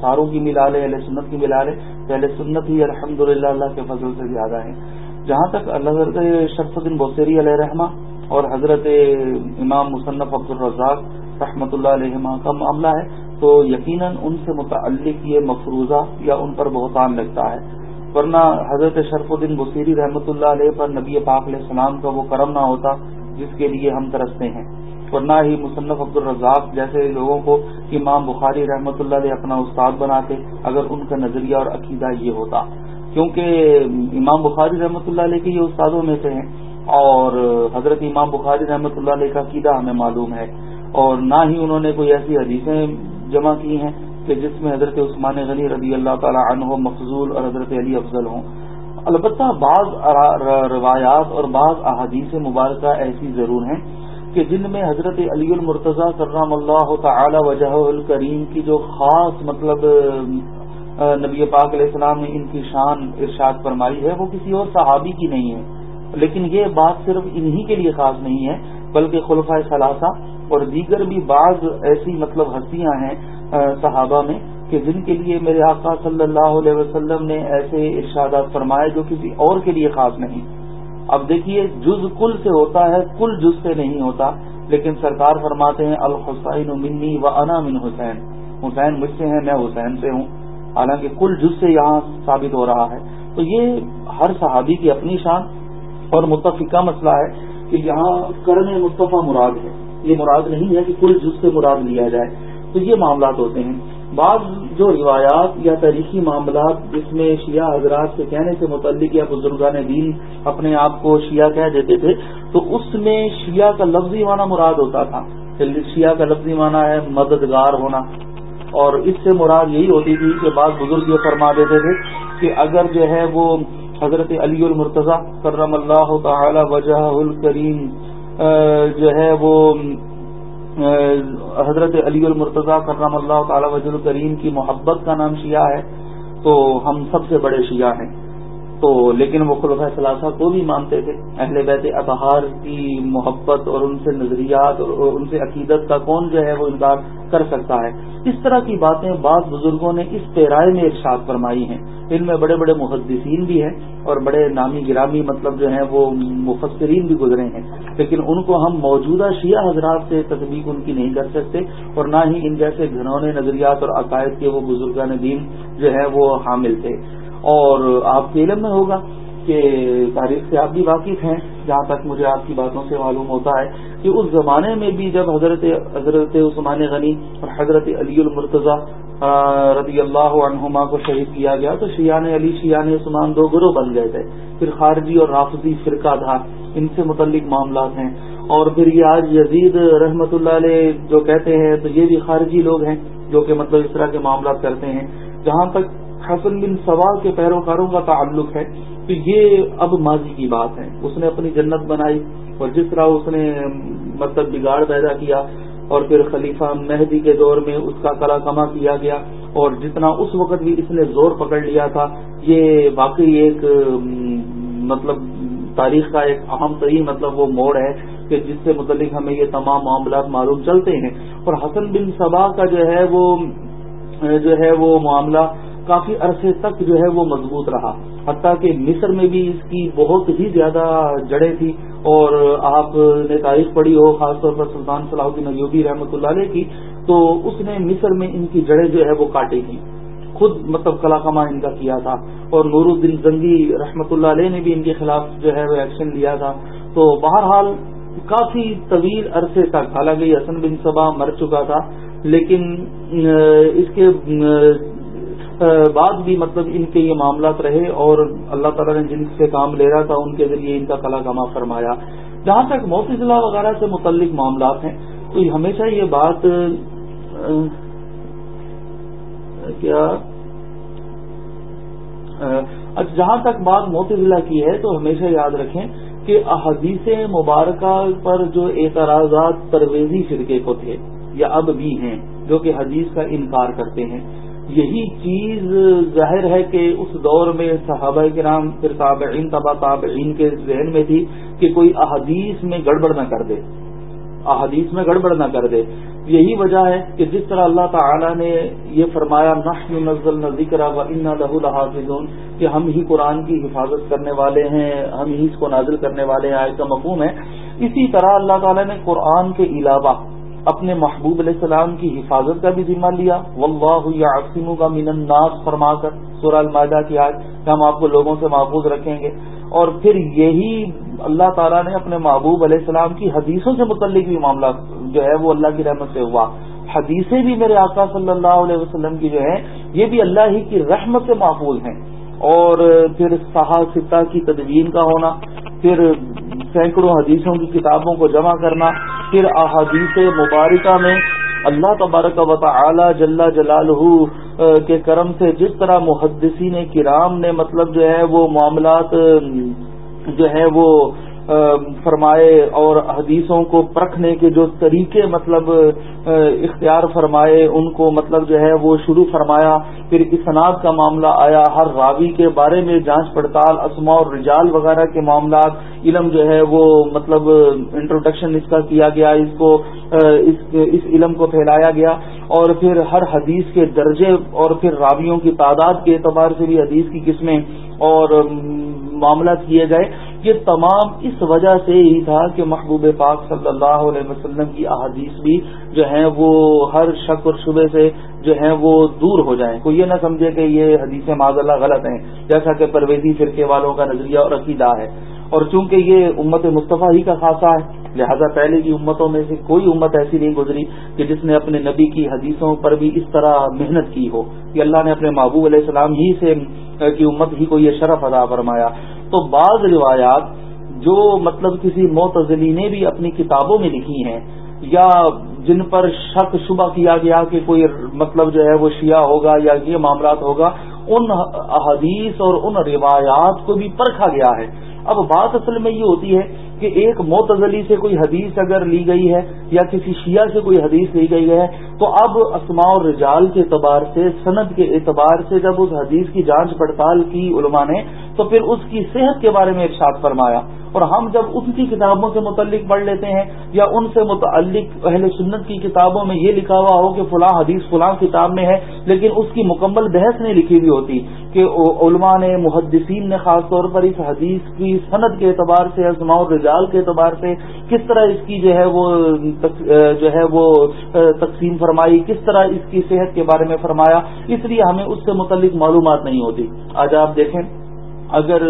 ساروں کی ملا لے، اہل سنت کی ملا لے، تو اہل سنت ہی الحمد اللہ کے فضل سے زیادہ ہیں۔ جہاں تک اللہ حضرت شرف الدین بوسری علیہ رحمٰ اور حضرت امام مصنف عبد الرزاق رحمۃ اللہ علیہ کا معاملہ ہے، تو یقیناً ان سے متعلق یہ مفروضہ یا ان پر بہتان لگتا ہے۔ ورنہ حضرت شرف الدین بصیری رحمۃ اللہ علیہ پر نبی پاک علیہ السلام کا وہ کرم نہ ہوتا، جس کے لیے ہم ترستے ہیں۔ اور نہ ہی مصنف عبد الرزاق جیسے لوگوں کو امام بخاری رحمۃ اللہ علیہ اپنا استاد بناتے، اگر ان کا نظریہ اور عقیدہ یہ ہوتا۔ کیونکہ امام بخاری رحمۃ اللہ علیہ کے یہ استادوں میں سے ہیں، اور حضرت امام بخاری رحمۃ اللہ علیہ کا عقیدہ ہمیں معلوم ہے۔ اور نہ ہی انہوں نے کوئی ایسی حدیثیں جمع کی ہیں کہ جس میں حضرت عثمان غنی رضی اللہ تعالیٰ عنہ مفضول اور حضرت علی افضل ہوں۔ البتہ بعض روایات اور بعض احادیث مبارکہ ایسی ضرور ہیں کہ جن میں حضرت علی المرتضی کرام اللہ تعالی وجہ الکریم کی جو خاص مطلب نبی پاک علیہ السلام نے ان کی شان ارشاد فرمائی ہے، وہ کسی اور صحابی کی نہیں ہے۔ لیکن یہ بات صرف انہی کے لیے خاص نہیں ہے بلکہ خلفۂ ثلاثہ اور دیگر بھی بعض ایسی مطلب ہستیاں ہیں صحابہ میں کہ جن کے لیے میرے آقا صلی اللہ علیہ وسلم نے ایسے ارشادات فرمائے جو کسی اور کے لیے خاص نہیں۔ اب دیکھیے، جز کل سے ہوتا ہے، کل جز سے نہیں ہوتا، لیکن سرکار فرماتے ہیں، الحسین منی و انا من حسین۔ حسین مجھ سے ہیں، میں حسین سے ہوں۔ حالانکہ کل جز سے یہاں ثابت ہو رہا ہے۔ تو یہ ہر صحابی کی اپنی شان اور متفقہ مسئلہ ہے۔ کہ یہاں کرنے مصطفیٰ مراد ہے۔ یہ مراد نہیں ہے کہ کل جز سے مراد لیا جائے۔ تو یہ معاملات ہوتے ہیں۔ بعض جو روایات یا تاریخی معاملات جس میں شیعہ حضرات کے کہنے سے متعلق یا بزرگان دین اپنے آپ کو شیعہ کہہ دیتے تھے، تو اس میں شیعہ کا لفظی معنی مراد ہوتا تھا۔ شیعہ کا لفظی معنی ہے مددگار ہونا۔ اور اس سے مراد یہی ہوتی تھی کہ بعض بزرگ یہ فرما دیتے تھے کہ اگر جو ہے وہ حضرت علی المرتضی کرم اللہ تعالی وجہ الکریم جو ہے وہ حضرت علی المرتضی کرم اللہ تعالی وجہ الکریم کی محبت کا نام شیعہ ہے، تو ہم سب سے بڑے شیعہ ہیں۔ تو لیکن وہ خلفہ ثلاثہ کو بھی مانتے تھے۔ اہل بیت اطہار کی محبت اور ان سے نظریات اور ان سے عقیدت کا کون جو ہے وہ انکار کر سکتا ہے۔ اس طرح کی باتیں بعض بزرگوں نے اس پیرائے میں ارشاد فرمائی ہیں۔ ان میں بڑے بڑے محدثین بھی ہیں اور بڑے نامی گرامی مطلب جو ہیں وہ مفسرین بھی گزرے ہیں۔ لیکن ان کو ہم موجودہ شیعہ حضرات سے تطبیق ان کی نہیں کر سکتے اور نہ ہی ان جیسے گھنونے نظریات اور عقائد کے وہ بزرگان دین جو ہے وہ حامل تھے۔ اور آپ کے علم میں ہوگا کہ تاریخ سے آپ بھی واقف ہیں، جہاں تک مجھے آپ کی باتوں سے معلوم ہوتا ہے کہ اس زمانے میں بھی جب حضرت حضرت عثمان غنی اور حضرت علی المرتضی رضی اللہ عنہما کو شہید کیا گیا تو شیان علی شیان عثمان دو گروہ بن گئے تھے۔ پھر خارجی اور رافضی فرقہ تھا، ان سے متعلق معاملات ہیں۔ اور پھر یہ آج یزید رحمت اللہ علیہ جو کہتے ہیں تو یہ بھی خارجی لوگ ہیں جو کہ مطلب اس طرح کے معاملات کرتے ہیں۔ جہاں تک حسن بن سوال کے پیروکاروں کا تعلق ہے تو یہ اب ماضی کی بات ہے۔ اس نے اپنی جنت بنائی اور جس طرح اس نے مطلب بگاڑ پیدا کیا اور پھر خلیفہ مہدی کے دور میں اس کا کلا کما کیا گیا اور جتنا اس وقت بھی اس نے زور پکڑ لیا تھا، یہ واقعی ایک مطلب تاریخ کا ایک اہم ترین مطلب وہ موڑ ہے کہ جس سے متعلق ہمیں یہ تمام معاملات معلوم چلتے ہیں۔ اور حسن بن صبا کا جو ہے وہ، جو ہے وہ معاملہ کافی عرصے تک جو ہے وہ مضبوط رہا۔ حتیٰ کہ مصر میں بھی اس کی بہت ہی زیادہ جڑیں تھی اور آپ نے تاریخ پڑھی ہو، خاص طور پر سلطان صلاح الدین ایوبی رحمۃ اللہ علیہ کی، تو اس نے مصر میں ان کی جڑیں جو ہے وہ کاٹی تھی خود مطلب کلا ان کا کیا تھا۔ اور نور الدین زنگی رحمۃ اللہ علیہ نے بھی ان کے خلاف جو ہے وہ ایکشن لیا تھا۔ تو بہرحال کافی طویل عرصے تک، حالانکہ حسن بن صبا مر چکا تھا، لیکن اس کے بعد بھی مطلب ان کے یہ معاملات رہے اور اللہ تعالیٰ نے جن سے کام لے رہا تھا ان کے ذریعے ان کا کلا کما فرمایا۔ جہاں تک موسیزلہ وغیرہ سے متعلق معاملات ہیں، تو ہمیشہ یہ بات کیا؟ اچھا، جہاں تک بات موتضلہ کی ہے، تو ہمیشہ یاد رکھیں کہ احادیث مبارکہ پر جو اعتراضات، پرویزی فرقے کو تھے، یا اب بھی ہیں، جو کہ حدیث کا انکار کرتے ہیں۔ یہی چیز ظاہر ہے کہ اس دور میں صحابہ کے نام پھر تابعین، تبا تابعین کے ذہن میں تھی کہ کوئی احادیث میں گڑبڑ نہ کر دے۔ احادیث میں گڑبڑ نہ کر دے۔ یہی وجہ ہے کہ جس طرح اللہ تعالی نے یہ فرمایا، نحن نزل ذکر و ان لہ الحافظون کہ ہم ہی قرآن کی حفاظت کرنے والے ہیں، ہم ہی اس کو نازل کرنے والے ہیں آئے کا مفہوم ہے۔ اسی طرح اللہ تعالی نے قرآن کے علاوہ اپنے محبوب علیہ السلام کی حفاظت کا بھی ذمہ لیا۔ واللہ یعصم کا من الناس فرما کر سورہ المائدہ کی آج کہ ہم آپ کو لوگوں سے محفوظ رکھیں گے۔ اور پھر یہی اللہ تعالیٰ نے اپنے محبوب علیہ السلام کی حدیثوں سے متعلق بھی معاملہ جو ہے وہ اللہ کی رحمت سے ہوا۔ حدیثیں بھی میرے آقا صلی اللہ علیہ وسلم کی جو ہے یہ بھی اللہ ہی کی رحمت سے محفوظ ہیں۔ اور پھر صحا کی تدوین کا ہونا، پھر سینکڑوں حدیثوں کی کتابوں کو جمع کرنا پھر احادیث مبارکہ میں اللہ تبارک و تعالی جل جلالہ کے کرم سے جس طرح محدثین کرام نے مطلب جو ہے وہ معاملات جو ہے وہ فرمائے اور حدیثوں کو پرکھنے کے جو طریقے مطلب اختیار فرمائے، ان کو مطلب جو ہے وہ شروع فرمایا، پھر اسناد کا معاملہ آیا، ہر راوی کے بارے میں جانچ پڑتال اسما اور رجال وغیرہ کے معاملات، علم جو ہے وہ مطلب انٹروڈکشن اس کا کیا گیا، اس کو اس علم کو پھیلایا گیا، اور پھر ہر حدیث کے درجے اور پھر راویوں کی تعداد کے اعتبار سے بھی حدیث کی قسمیں اور معاملات کیے گئے۔ یہ تمام اس وجہ سے ہی تھا کہ محبوب پاک صلی اللہ علیہ وسلم کی احادیث بھی جو ہیں وہ ہر شک اور شبے سے جو ہیں وہ دور ہو جائیں۔ کوئی یہ نہ سمجھے کہ یہ حدیث معذ اللہ غلط ہیں، جیسا کہ پرویزی فرقے والوں کا نظریہ اور عقیدہ ہے۔ اور چونکہ یہ امت مصطفیٰ ہی کا خاصہ ہے، لہذا پہلے کی امتوں میں سے کوئی امت ایسی نہیں گزری کہ جس نے اپنے نبی کی حدیثوں پر بھی اس طرح محنت کی ہو۔ کہ اللہ نے اپنے محبوب علیہ السلام ہی سے کی امت ہی کو یہ شرف ادا فرمایا۔ تو بعض روایات جو مطلب کسی معتزلی نے بھی اپنی کتابوں میں لکھی ہیں یا جن پر شک شبہ کیا گیا کہ کوئی مطلب جو ہے وہ شیعہ ہوگا یا یہ معاملات ہوگا، ان احادیث اور ان روایات کو بھی پرکھا گیا ہے۔ اب بات اصل میں یہ ہوتی ہے کہ ایک معتزلی سے کوئی حدیث اگر لی گئی ہے یا کسی شیعہ سے کوئی حدیث لی گئی ہے، تو اب اسماء اور رجال کے اعتبار سے، سند کے اعتبار سے جب اس حدیث کی جانچ پڑتال کی علماء نے، تو پھر اس کی صحت کے بارے میں ارشاد فرمایا۔ اور ہم جب ان کی کتابوں سے متعلق پڑھ لیتے ہیں یا ان سے متعلق اہل سنت کی کتابوں میں یہ لکھا ہوا ہو کہ فلاں حدیث فلاں کتاب میں ہے، لیکن اس کی مکمل بحث نہیں لکھی ہوئی ہوتی کہ علماء نے، محدثین نے خاص طور پر اس حدیث کی صنعت کے اعتبار سے اسماع الرجال کے اعتبار سے کس طرح اس کی جو ہے وہ جو ہے وہ تقسیم فرمائی، کس طرح اس کی صحت کے بارے میں فرمایا۔ اس لیے ہمیں اس سے متعلق معلومات نہیں ہوتی۔ آج آپ دیکھیں، اگر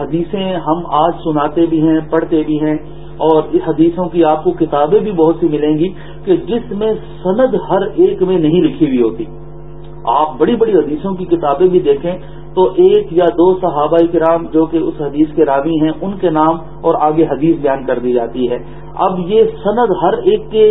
حدیثیں ہم آج سناتے بھی ہیں، پڑھتے بھی ہیں، اور اس حدیثوں کی آپ کو کتابیں بھی بہت سی ملیں گی کہ جس میں سند ہر ایک میں نہیں لکھی ہوئی ہوتی۔ آپ بڑی بڑی حدیثوں کی کتابیں بھی دیکھیں تو ایک یا دو صحابہ کرام جو کہ اس حدیث کے راوی ہیں، ان کے نام اور آگے حدیث بیان کر دی جاتی ہے۔ اب یہ سند ہر ایک کے،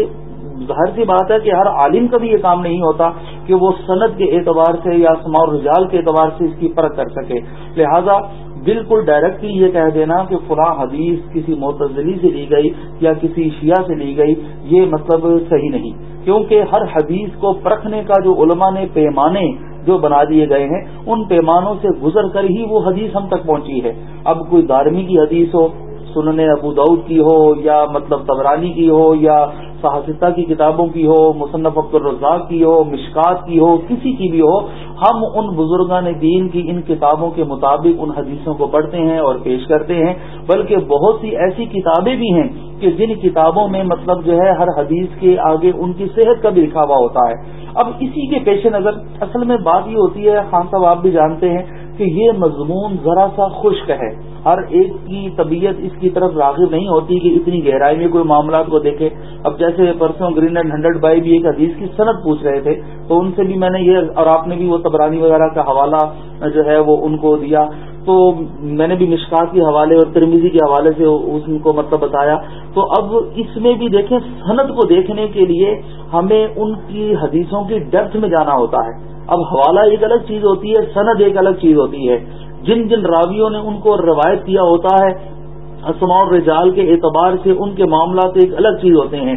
ظاہر سی بات ہے کہ ہر عالم کا بھی یہ کام نہیں ہوتا کہ وہ صنعت کے اعتبار سے یا سماع رجال کے اعتبار سے اس کی پرکھ کر سکے۔ لہذا بالکل ڈائریکٹلی یہ کہہ دینا کہ فلاں حدیث کسی معتزلی سے لی گئی یا کسی شیعہ سے لی گئی، یہ مطلب صحیح نہیں۔ کیونکہ ہر حدیث کو پرکھنے کا جو علماء نے پیمانے جو بنا دیے گئے ہیں، ان پیمانوں سے گزر کر ہی وہ حدیث ہم تک پہنچی ہے۔ اب کوئی دارمی کی حدیث ہو سننے ابو دعود کی ہو یا مطلب تبرانی کی ہو یا صحافتہ کی کتابوں کی ہو، مصنف عبد الرزاق کی ہو، مشکات کی ہو، کسی کی بھی ہو، ہم ان بزرگان دین کی ان کتابوں کے مطابق ان حدیثوں کو پڑھتے ہیں اور پیش کرتے ہیں۔ بلکہ بہت سی ایسی کتابیں بھی ہیں کہ جن کتابوں میں مطلب جو ہے ہر حدیث کے آگے ان کی صحت کا بھی لکھا ہوا ہوتا ہے۔ اب اسی کے پیش نظر اصل میں بات یہ ہوتی ہے، خان صاحب آپ بھی جانتے ہیں کہ یہ مضمون ذرا سا خشک ہے۔ ہر ایک کی طبیعت اس کی طرف راغب نہیں ہوتی کہ اتنی گہرائی میں کوئی معاملات کو دیکھے۔ اب جیسے پرسوں گرین اینڈ ہنڈریڈ بائی بھی ایک حدیث کی صنعت پوچھ رہے تھے، تو ان سے بھی میں نے یہ، اور آپ نے بھی وہ تبرانی وغیرہ کا حوالہ جو ہے وہ ان کو دیا۔ تو میں نے بھی مشکات کے حوالے اور ترمیزی کے حوالے سے اس کو مطلب بتایا۔ تو اب اس میں بھی دیکھیں صنعت کو دیکھنے کے لیے ہمیں ان کی حدیثوں کی ڈیپتھ میں جانا ہوتا ہے۔ اب حوالہ ایک الگ چیز ہوتی ہے، سند ایک الگ چیز ہوتی ہے۔ جن جن راویوں نے ان کو روایت کیا ہوتا ہے اسماع رجال کے اعتبار سے ان کے معاملات ایک الگ چیز ہوتے ہیں۔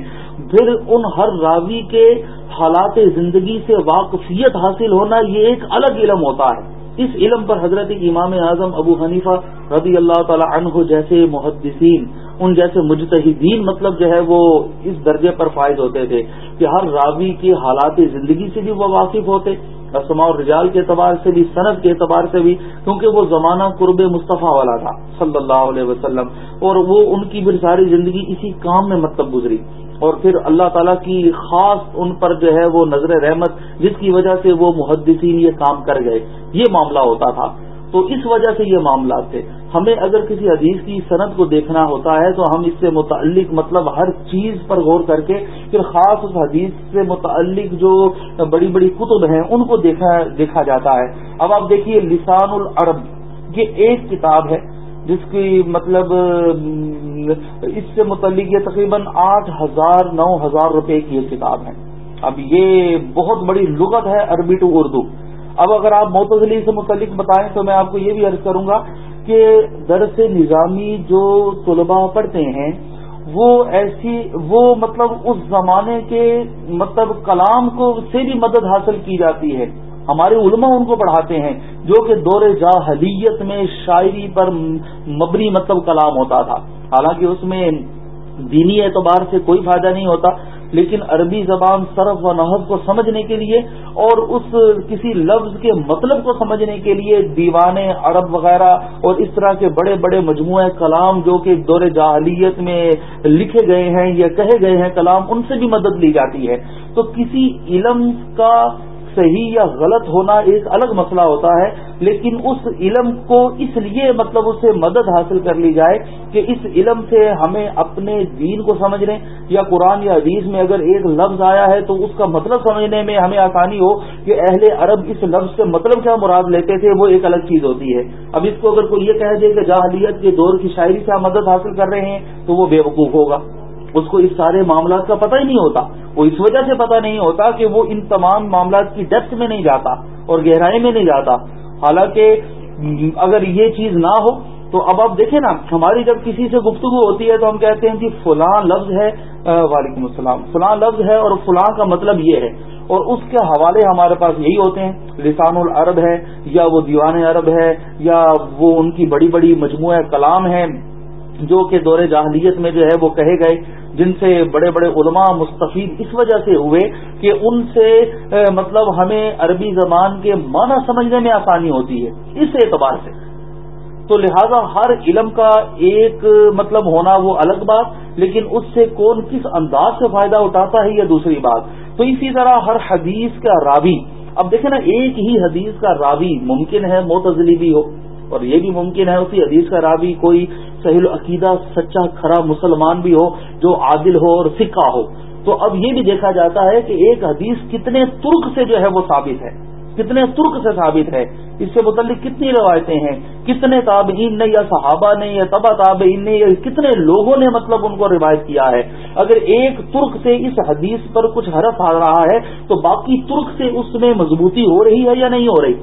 پھر ان ہر راوی کے حالات زندگی سے واقفیت حاصل ہونا یہ ایک الگ علم ہوتا ہے۔ اس علم پر حضرت امام اعظم ابو حنیفہ رضی اللہ تعالی عنہ جیسے محدثین، ان جیسے مجتہدین مطلب جو ہے وہ اس درجے پر فائد ہوتے تھے کہ ہر راوی کے حالات زندگی سے بھی وہ واقف ہوتے۔ اسما اور رجال کے اعتبار سے بھی صنعت کے اعتبار سے بھی، کیونکہ وہ زمانہ قرب مصطفیٰ والا تھا، صلی اللہ علیہ وسلم۔ اور وہ ان کی بھی ساری زندگی اسی کام میں مطلب گزری۔ اور پھر اللہ تعالیٰ کی خاص ان پر جو ہے وہ نظر رحمت، جس کی وجہ سے وہ محدثین یہ کام کر گئے۔ یہ معاملہ ہوتا تھا۔ تو اس وجہ سے یہ معاملات تھے۔ ہمیں اگر کسی حدیث کی صنعت کو دیکھنا ہوتا ہے تو ہم اس سے متعلق مطلب ہر چیز پر غور کر کے پھر خاص اس حدیث سے متعلق جو بڑی بڑی کتب ہیں ان کو دیکھا دیکھا جاتا ہے۔ اب آپ دیکھیے لسان العرب، یہ ایک کتاب ہے جس کی مطلب اس سے متعلق یہ تقریباً آٹھ ہزار، نو ہزار روپے کی یہ کتاب ہے۔ اب یہ بہت بڑی لغت ہے عربی ٹو اردو۔ اب اگر آپ موتزلی سے متعلق بتائیں تو میں آپ کو یہ بھی عرض کروں گا کہ درس نظامی جو طلباء پڑھتے ہیں، وہ ایسی، وہ مطلب اس زمانے کے مطلب کلام کو سے بھی مدد حاصل کی جاتی ہے۔ ہمارے علماء ان کو پڑھاتے ہیں، جو کہ دور جاہلیت میں شاعری پر مبنی مطلب کلام ہوتا تھا۔ حالانکہ اس میں دینی اعتبار سے کوئی فائدہ نہیں ہوتا۔ لیکن عربی زبان صرف و نحب کو سمجھنے کے لیے اور اس کسی لفظ کے مطلب کو سمجھنے کے لیے دیوان عرب وغیرہ اور اس طرح کے بڑے بڑے مجموعہ کلام جو کہ دور جاہلیت میں لکھے گئے ہیں یا کہے گئے ہیں کلام ان سے بھی مدد لی جاتی ہے۔ تو کسی علم کا صحیح یا غلط ہونا ایک الگ مسئلہ ہوتا ہے، لیکن اس علم کو اس لیے مطلب اس سے مدد حاصل کر لی جائے کہ اس علم سے ہمیں اپنے دین کو سمجھنے، یا قرآن یا حدیث میں اگر ایک لفظ آیا ہے تو اس کا مطلب سمجھنے میں ہمیں آسانی ہو کہ اہل عرب اس لفظ سے مطلب کیا مراد لیتے تھے، وہ ایک الگ چیز ہوتی ہے۔ اب اس کو اگر کوئی یہ کہہ دے کہ جاہلیت کے دور کی شاعری سے ہم مدد حاصل کر رہے ہیں تو وہ بے وقوف ہوگا۔ اس کو اس سارے معاملات کا پتہ ہی نہیں ہوتا۔ وہ اس وجہ سے پتہ نہیں ہوتا کہ وہ ان تمام معاملات کی ڈیپتھ میں نہیں جاتا اور گہرائی میں نہیں جاتا۔ حالانکہ اگر یہ چیز نہ ہو تو اب آپ دیکھیں نا، ہماری جب کسی سے گفتگو ہوتی ہے تو ہم کہتے ہیں کہ فلاں لفظ ہے وعلیکم السلام، فلاں لفظ ہے اور فلاں کا مطلب یہ ہے۔ اور اس کے حوالے ہمارے پاس یہی ہوتے ہیں، لسان العرب ہے یا وہ دیوان عرب ہے یا وہ ان کی بڑی بڑی مجموعہ کلام ہے جو کہ دور جاہلیت میں جو ہے وہ کہے گئے۔ جن سے بڑے بڑے علماء مستفید اس وجہ سے ہوئے کہ ان سے مطلب ہمیں عربی زبان کے معنی سمجھنے میں آسانی ہوتی ہے، اس اعتبار سے۔ تو لہذا ہر علم کا ایک مطلب ہونا وہ الگ بات، لیکن اس سے کون کس انداز سے فائدہ اٹھاتا ہے یہ دوسری بات۔ تو اسی طرح ہر حدیث کا راوی، اب دیکھیں نا، ایک ہی حدیث کا راوی ممکن ہے موتزلی بھی ہو، اور یہ بھی ممکن ہے، اسی حدیث کا راوی کوئی سہیل عقیدہ سچا، کھرا مسلمان بھی ہو، جو عادل ہو اور سکہ ہو۔ تو اب یہ بھی دیکھا جاتا ہے کہ ایک حدیث کتنے ترک سے جو ہے وہ ثابت ہے۔ کتنے ترک سے ثابت ہے۔ اس سے متعلق کتنی روایتیں ہیں۔ کتنے تابعین نے یا صحابہ نے یا تبا تابعین نے یا کتنے لوگوں نے مطلب ان کو روایت کیا ہے۔ اگر ایک ترک سے اس حدیث پر کچھ حرف آ رہا ہے تو باقی ترک سے اس میں مضبوطی ہو رہی ہے یا نہیں ہو رہی؟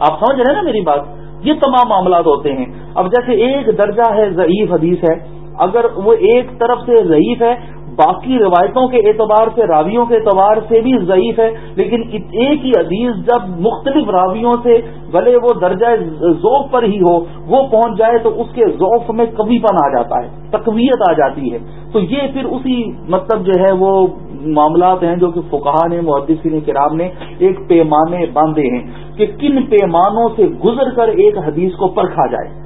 آپ سمجھ رہے ہیں نا میری بات؟ یہ تمام معاملات ہوتے ہیں۔ اب جیسے ایک درجہ ہے ضعیف حدیث ہے، اگر وہ ایک طرف سے ضعیف ہے، باقی روایتوں کے اعتبار سے، راویوں کے اعتبار سے بھی ضعیف ہے، لیکن ایک ہی حدیث جب مختلف راویوں سے بھلے وہ درجہ ذوق پر ہی ہو، وہ پہنچ جائے تو اس کے ذوق میں کبھی پن آ جاتا ہے، تقویت آ جاتی ہے۔ تو یہ پھر اسی مطلب جو ہے وہ معاملات ہیں جو کہ فکہ نے، محدثین کرام نے ایک پیمانے باندھے ہیں کہ کن پیمانوں سے گزر کر ایک حدیث کو پرکھا جائے۔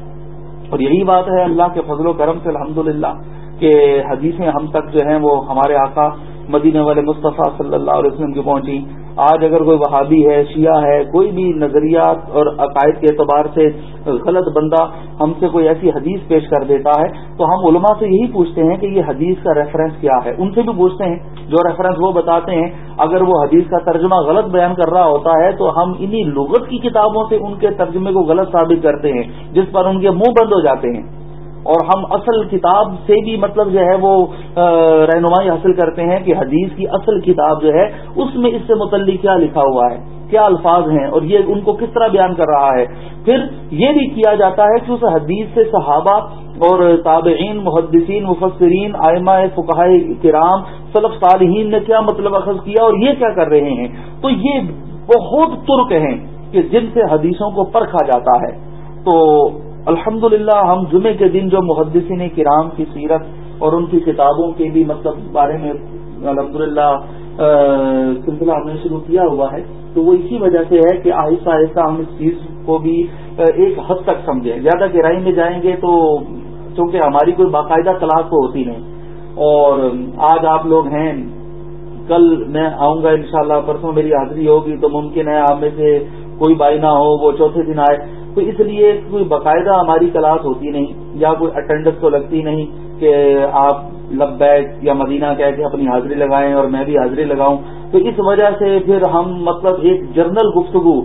اور یہی بات ہے اللہ کے فضل و کرم سے الحمدللہ کہ حدیثیں ہم تک جو ہیں وہ ہمارے آقا مدینہ والے مصطفیٰ صلی اللہ علیہ وسلم کی پہنچی آج اگر کوئی وہابی ہے، شیعہ ہے، کوئی بھی نظریات اور عقائد کے اعتبار سے غلط بندہ ہم سے کوئی ایسی حدیث پیش کر دیتا ہے، تو ہم علماء سے یہی پوچھتے ہیں کہ یہ حدیث کا ریفرنس کیا ہے۔ ان سے بھی پوچھتے ہیں، جو ریفرنس وہ بتاتے ہیں، اگر وہ حدیث کا ترجمہ غلط بیان کر رہا ہوتا ہے، تو ہم انہی لغت کی کتابوں سے ان کے ترجمے کو غلط ثابت کرتے ہیں، جس پر ان کے منہ بند ہو جاتے ہیں۔ اور ہم اصل کتاب سے بھی مطلب جو ہے وہ رہنمائی حاصل کرتے ہیں کہ حدیث کی اصل کتاب جو ہے، اس میں اس سے متعلق کیا لکھا ہوا ہے، کیا الفاظ ہیں، اور یہ ان کو کس طرح بیان کر رہا ہے۔ پھر یہ بھی کیا جاتا ہے کہ اس حدیث سے صحابہ اور تابعین، محدثین، مفسرین آئمہ فقہ کرام صلف صالحین نے کیا مطلب اخذ کیا اور یہ کیا کر رہے ہیں۔ تو یہ بہت ترک ہیں کہ جن سے حدیثوں کو پرکھا جاتا ہے۔ تو الحمد ہم جمعے کے دن جو محدثین کرام کی سیرت اور ان کی کتابوں کے بھی مطلب بارے میں الحمد للہ سلسلہ ہم نے شروع کیا ہوا ہے، تو وہ اسی وجہ سے ہے کہ آہستہ آہستہ ہم اس چیز کو بھی ایک حد تک سمجھیں زیادہ گہرائی میں جائیں گے تو چونکہ ہماری کوئی باقاعدہ کلاس تو ہوتی نہیں۔ اور آج آپ لوگ ہیں، کل میں آؤں گا انشاءاللہ، پرسوں میری حاضری ہوگی تو ممکن ہے آپ میں سے کوئی بائی نہ ہو، وہ چوتھے دن آئے۔ تو اس لیے کوئی باقاعدہ ہماری کلاس ہوتی نہیں، یا کوئی اٹینڈنس تو لگتی نہیں کہ آپ لب یا مدینہ کہہ کے اپنی حاضری لگائیں اور میں بھی حاضری لگاؤں۔ تو اس وجہ سے پھر ہم مطلب ایک جرنل گفتگو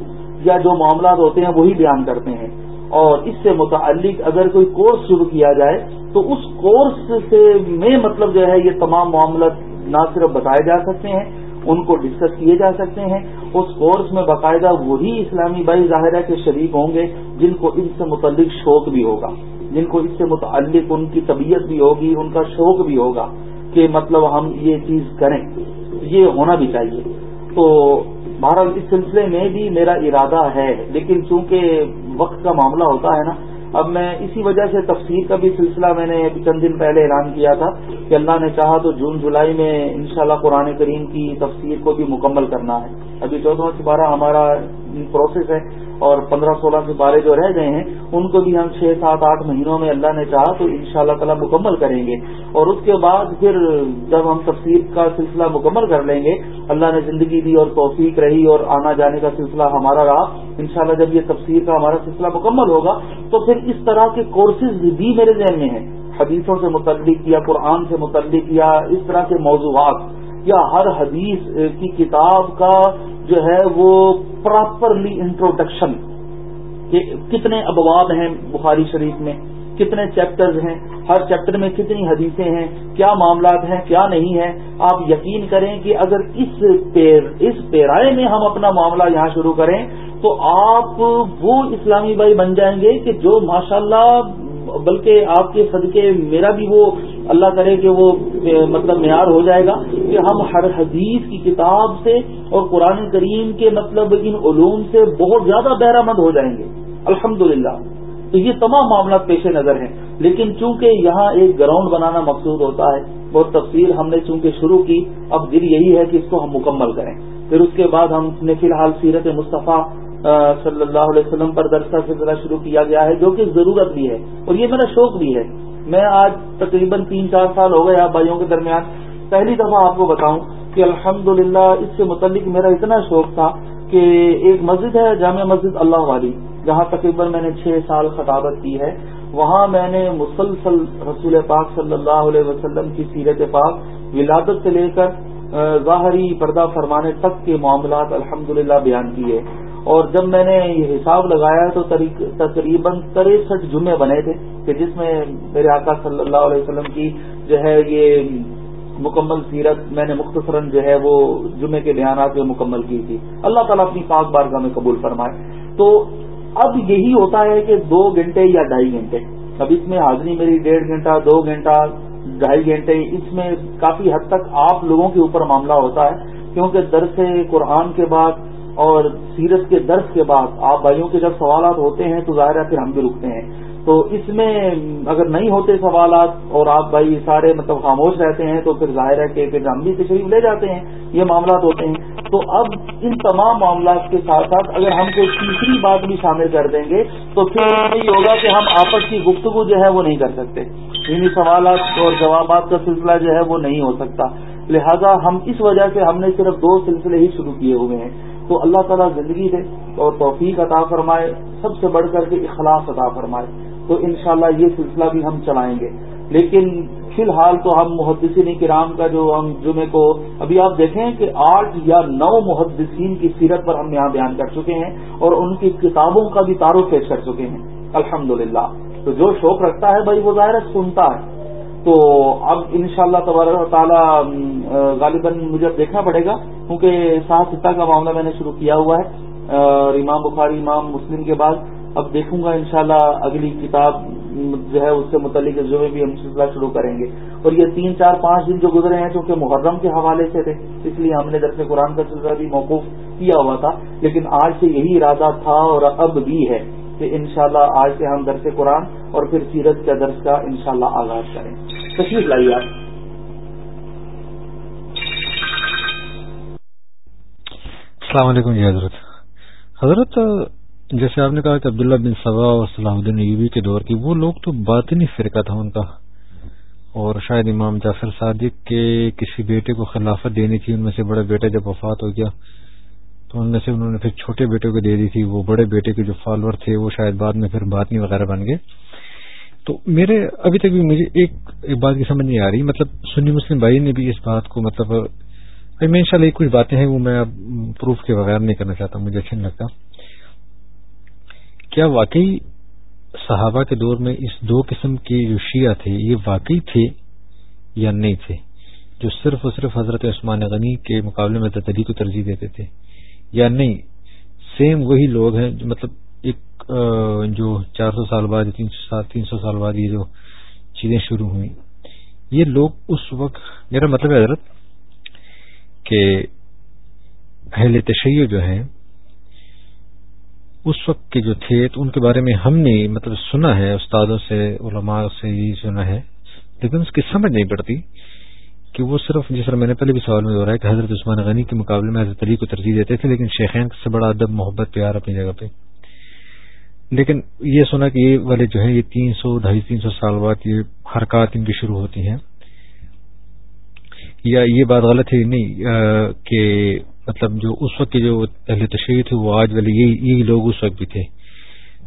یا جو معاملات ہوتے ہیں وہی بیان کرتے ہیں۔ اور اس سے متعلق اگر کوئی کورس شروع کیا جائے، تو اس کورس سے میں مطلب جو ہے یہ تمام معاملات نہ صرف بتائے جا سکتے ہیں ان کو ڈسکس کیے جا سکتے ہیں۔ اس کورس میں باقاعدہ وہی اسلامی بھائی ظاہرہ کے شریک ہوں گے جن کو اس سے متعلق شوق بھی ہوگا۔ جن کو اس سے متعلق ان کی طبیعت بھی ہوگی، ان کا شوق بھی ہوگا کہ مطلب ہم یہ چیز کریں۔ یہ ہونا بھی چاہیے۔ تو بہرحال اس سلسلے میں بھی میرا ارادہ ہے، لیکن چونکہ وقت کا معاملہ ہوتا ہے نا اب میں اسی وجہ سے تفسیر کا بھی سلسلہ میں نے چند دن پہلے اعلان کیا تھا کہ اللہ نے چاہا تو جون جولائی میں انشاءاللہ قرآن کریم کی تفسیر کو بھی مکمل کرنا ہے۔ ابھی چودہ سپارہ ہمارا پروسیس ہے اور پندرہ سولہ سے بارے جو رہ گئے ہیں، ان کو بھی ہم چھ سات آٹھ مہینوں میں اللہ نے چاہا تو ان شاء اللہ تعالیٰ مکمل کریں گے۔ اور اس کے بعد پھر جب ہم تفسیر کا سلسلہ مکمل کر لیں گے، اللہ نے زندگی دی اور توفیق رہی اور آنا جانے کا سلسلہ ہمارا رہا۔ انشاءاللہ جب یہ تفسیر کا ہمارا سلسلہ مکمل ہوگا، تو پھر اس طرح کے کورسز بھی میرے ذہن میں ہیں۔ حدیثوں سے متعلق یا قرآن سے متعلق یا اس طرح کے موضوعات۔ یا ہر حدیث کی کتاب کا جو ہے وہ پراپرلی انٹروڈکشن کہ کتنے ابواب ہیں بخاری شریف میں، کتنے چیپٹرز ہیں، ہر چیپٹر میں کتنی حدیثیں ہیں، کیا معاملات ہیں، کیا نہیں ہیں، آپ یقین کریں کہ اگر اس پیر، اس پیرائے میں ہم اپنا معاملہ یہاں شروع کریں، تو آپ وہ اسلامی بھائی بن جائیں گے کہ جو ماشاءاللہ بلکہ آپ کے صدقے میرا بھی وہ اللہ کرے کہ وہ مطلب معیار ہو جائے گا کہ ہم ہر حدیث کی کتاب سے اور قرآن کریم کے مطلب ان علوم سے بہت زیادہ بہرہ مند ہو جائیں گے۔ الحمد تو یہ تمام معاملات پیش نظر ہیں۔ لیکن چونکہ یہاں ایک گراؤنڈ بنانا مقصود ہوتا ہے وہ تفصیل ہم نے چونکہ شروع کی، اب دل یہی ہے کہ اس کو ہم مکمل کریں۔ پھر اس کے بعد ہم نے فی الحال سیرت مصطفیٰ صلی اللہ علیہ وسلم پر درس کا سلسلہ شروع کیا گیا ہے، جو کہ ضرورت بھی ہے، اور یہ میرا شوق بھی ہے۔ میں آج تقریباً تین چار سال ہو گئے آپ بھائیوں کے درمیان۔ پہلی دفعہ آپ کو بتاؤں کہ الحمد اس سے متعلق میرا اتنا شوق تھا کہ ایک مسجد ہے، جامع مسجد اللہ والی، جہاں تقریباً میں نے چھ سال خطابت کی ہے۔ وہاں میں نے مسلسل رسول پاک صلی اللہ علیہ وسلم کی سیرت پاک، ولادت سے لے کر ظاہری پردہ فرمانے تک کے معاملات الحمد بیان کیے۔ اور جب میں نے یہ حساب لگایا تو تقریباً تریسٹھ جمعے بنے تھے کہ جس میں میرے آقا صلی اللہ علیہ وسلم کی جو ہے یہ مکمل سیرت میں نے مختصراً جو ہے وہ جمعے کے بیانات میں مکمل کی تھی۔ اللہ تعالیٰ اپنی پاک بارگاہ میں قبول فرمائے۔ تو اب یہی ہوتا ہے کہ دو گھنٹے یا ڈھائی گھنٹے۔ اب اس میں حاضری میری ڈیڑھ گھنٹہ، دو گھنٹہ، ڈھائی گھنٹے، اس میں کافی حد تک آپ لوگوں کے اوپر معاملہ ہوتا ہے۔ کیونکہ درس قرآن کے بعد اور سیرت کے درس کے بعد آپ بھائیوں کے جب سوالات ہوتے ہیں تو ظاہر ہے پھر ہم بھی رکتے ہیں۔ تو اس میں اگر نہیں ہوتے سوالات اور آپ بھائی سارے مطلب خاموش رہتے ہیں تو پھر ظاہر ہے کہ پھر ہم بھی تشریف لے جاتے ہیں، یہ معاملات ہوتے ہیں۔ تو اب ان تمام معاملات کے ساتھ ساتھ اگر ہم کوئی تیسری بات بھی شامل کر دیں گے تو پھر یہی ہوگا کہ ہم آپس کی گفتگو جو ہے وہ نہیں کر سکتے۔ انہیں سوالات اور جوابات کا سلسلہ جو ہے وہ نہیں ہو سکتا۔ لہذا ہم اس وجہ سے ہم نے صرف دو سلسلے ہی شروع کیے ہوئے ہیں۔ تو اللہ تعالیٰ زندگی دے اور توفیق عطا فرمائے، سب سے بڑھ کر کے اخلاص عطا فرمائے۔ تو انشاءاللہ یہ سلسلہ بھی ہم چلائیں گے۔ لیکن فی الحال تو ہم محدثین کرام کا جو ہم جمعے کو ابھی آپ دیکھیں کہ آٹھ یا نو محدثین کی سیرت پر ہم یہاں بیان کر چکے ہیں اور ان کی کتابوں کا بھی تعارف پیش کر چکے ہیں۔ الحمدللہ۔ تو جو شوق رکھتا ہے بھائی وہ ظاہر سنتا ہے۔ تو اب ان شاء اللہ تبارک تعالیٰ غالباً مجھے دیکھنا پڑے گا، کیونکہ سات ستہ کا معاملہ میں نے شروع کیا ہوا ہے، اور امام بخاری، امام مسلم کے بعد اب دیکھوں گا انشاءاللہ اگلی کتاب جو ہے اس سے متعلق جو بھی ہم سلسلہ شروع کریں گے۔ اور یہ تین، چار، پانچ دن جو گزرے ہیں، چونکہ محرم کے حوالے سے تھے، اس لیے ہم نے درس قرآن کا سلسلہ بھی موقف کیا ہوا تھا، لیکن آج سے یہی ارادہ تھا اور اب بھی ہے۔ کہ انشاءاللہ آج سے ہم درس قرآن اور پھر سیرت کے درس کا انشاءاللہ آغاز کریں۔ تشریف لائیے آپ۔ السلام علیکم جی حضرت۔ حضرت، جیسے آپ نے کہا کہ عبداللہ بن صبا اور صلاح الدین ایوبی کے دور کی، وہ لوگ تو باطنی فرقہ تھا ان کا۔ اور شاید امام جعفر صادق کے کسی بیٹے کو خلافت دینی تھی، ان میں سے بڑے بیٹے جب وفات ہو گیا تو ان میں سے انہوں نے پھر چھوٹے بیٹے کو دے دی تھی، وہ بڑے بیٹے کے جو فالوور تھے، وہ شاید بعد میں پھر باطنی وغیرہ بن گئے۔ تو میرے ابھی تک بھی مجھے ایک ایک بات کی سمجھ نہیں آ رہی۔ مطلب سنی مسلم بھائی نے بھی اس بات کو مطلب میں ان شاء اللہ کچھ باتیں ہیں وہ میں اب پروف کے بغیر نہیں کرنا چاہتا، مجھے اچھا نہیں لگتا۔ کیا واقعی صحابہ کے دور میں اس دو قسم کے جو شیعہ تھے، یہ واقعی تھے یا نہیں تھے؟ جو صرف اور صرف حضرت عثمان غنی کے مقابلے میں تدری کو ترجیح دیتے تھے۔ یا نہیں سیم وہی لوگ ہیں جو مطلب ایک جو چار سو سال بعد تین سو سال بعد یہ جو چیزیں شروع ہوئی یہ لوگ اس وقت، میرا مطلب ہے حضرت کہ اہل تشیع جو ہیں، اس وقت کے جو تھے تو ان کے بارے میں ہم نے مطلب سنا ہے، استادوں سے، علماء سے یہ سنا ہے، لیکن اس کی سمجھ نہیں پڑتی۔ کہ وہ صرف جس طرح میں نے پہلے بھی سوال میں ہے کہ حضرت عثمان غنی کے مقابلے میں حضرت علی کو ترجیح دیتے تھے، لیکن شیخین سے بڑا ادب، محبت، پیار اپنی جگہ پہ۔ لیکن یہ سنا کہ یہ والے جو ہیں، یہ تین سو، ڈھائی تین سو سال بعد یہ حرکات ان کی شروع ہوتی ہیں۔ یا یہ بات غلط ہے نہیں کہ مطلب جو اس وقت کے جو اہل تشریح تھے، وہ آج والے یہی لوگ اس وقت بھی تھے۔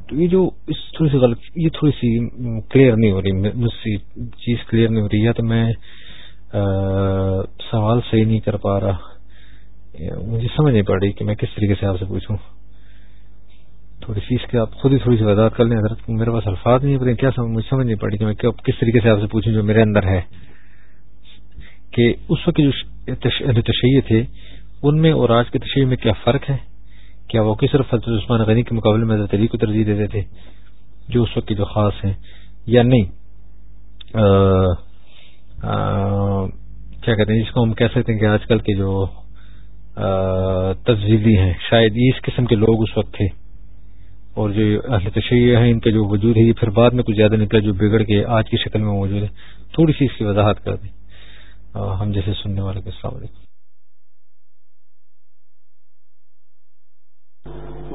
تو یہ جو اس تھوڑی سی غلط، یہ تھوڑی سی کلیئر نہیں ہو رہی، مجھ سے چیز کلیئر نہیں ہو رہی۔ یا تو میں سوال صحیح نہیں کر پا رہا۔ مجھے سمجھ نہیں پڑ رہی کہ میں کس طریقے سے آپ سے پوچھوں۔ تھوڑی سی اس کی آپ خود ہی تھوڑی سی وضاحت کر لیں، حضرت، میرے پاس الفاظ نہیں پڑے، کیا مجھے سمجھ نہیں پڑی کہ میں کس طریقے سے آپ سے پوچھوں جو میرے اندر ہے۔ کہ اس وقت جو تشہیر تھے، ان میں اور آج کے تشہیر میں کیا فرق ہے؟ کیا وہ صرف حضرت عثمان غنی کے مقابلے میں حضرت علی کو ترجیح دیتے تھے جو اس وقت کے جو خاص ہیں؟ یا نہیں؟ کیا کہتے ہیں، جس کو ہم کہہ سکتے ہیں کہ آج کل کے جو تفضیلی ہیں، شاید اس قسم کے لوگ اس وقت تھے۔ اور جو اہل تشریح ہیں، ان کا جو وجود ہے، یہ پھر بعد میں کچھ زیادہ نکلا جو بگڑ کے آج کی شکل میں موجود ہے تھوڑی سی اس کی وضاحت کر دیں۔ ہم جیسے سننے والے کے السلام علیکم۔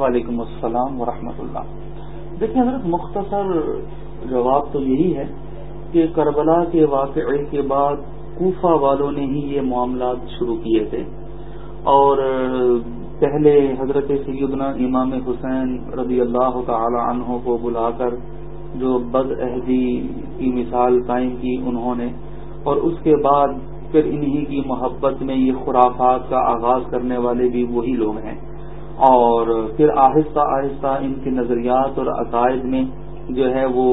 وعلیکم السلام ورحمۃ اللہ۔ دیکھیں، حضرت مختصر جواب تو یہی ہے کہ کربلا کے واقعے کے بعد کوفہ والوں نے ہی یہ معاملات شروع کیے تھے۔ اور پہلے حضرت سیدنا امام حسین رضی اللہ تعالی عنہ کو بلا کر جو بد عہدی کی مثال قائم کی انہوں نے، اور اس کے بعد پھر انہی کی محبت میں یہ خرافات کا آغاز کرنے والے بھی وہی لوگ ہیں۔ اور پھر آہستہ آہستہ ان کے نظریات اور عقائد میں جو ہے وہ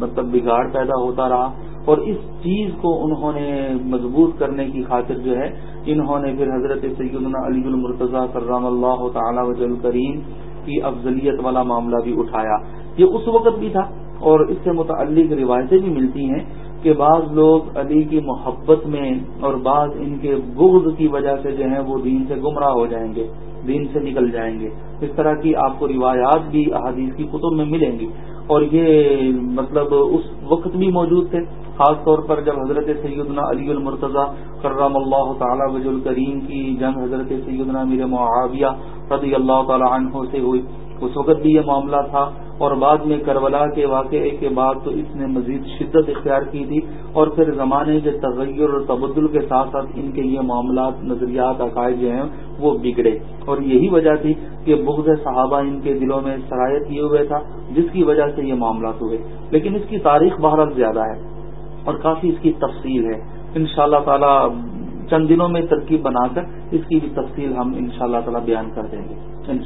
مطلب بگاڑ پیدا ہوتا رہا اور اس چیز کو انہوں نے مضبوط کرنے کی خاطر جو ہے انہوں نے پھر حضرت سیدنا علی المرتضی کرام اللہ تعالی وجل کریم کی افضلیت والا معاملہ بھی اٹھایا۔ یہ اس وقت بھی تھا اور اس سے متعلق روایتیں بھی ملتی ہیں کہ بعض لوگ علی کی محبت میں اور بعض ان کے بغض کی وجہ سے جو ہیں وہ دین سے گمراہ ہو جائیں گے، دین سے نکل جائیں گے۔ اس طرح کی آپ کو روایات بھی احادیث کی کتب میں ملیں گی۔ اور یہ مطلب اس وقت بھی موجود تھے، خاص طور پر جب حضرت سیدنا علی المرتضی کرم اللہ تعالی وج الکریم کی جنگ حضرت سیدنا میر معاویہ رضی اللہ تعالی عنہ سے ہوئی۔ اس وقت بھی یہ معاملہ تھا اور بعد میں کربلا کے واقعے کے بعد تو اس نے مزید شدت اختیار کی تھی اور پھر زمانے کے تغیر اور تبدل کے ساتھ ساتھ ان کے یہ معاملات، نظریات، عقائد جو ہیں وہ بگڑے اور یہی وجہ تھی کہ بغض صحابہ ان کے دلوں میں سرایت کیے ہوئے تھا، جس کی وجہ سے یہ معاملات ہوئے۔ لیکن اس کی تاریخ بہرحال زیادہ ہے اور کافی اس کی تفصیل ہے۔ ان شاء اللہ تعالی چند دنوں میں ترکیب بنا کر اس کی بھی تفصیل ہم ان شاء اللہ تعالی بیان کر دیں گے۔ ان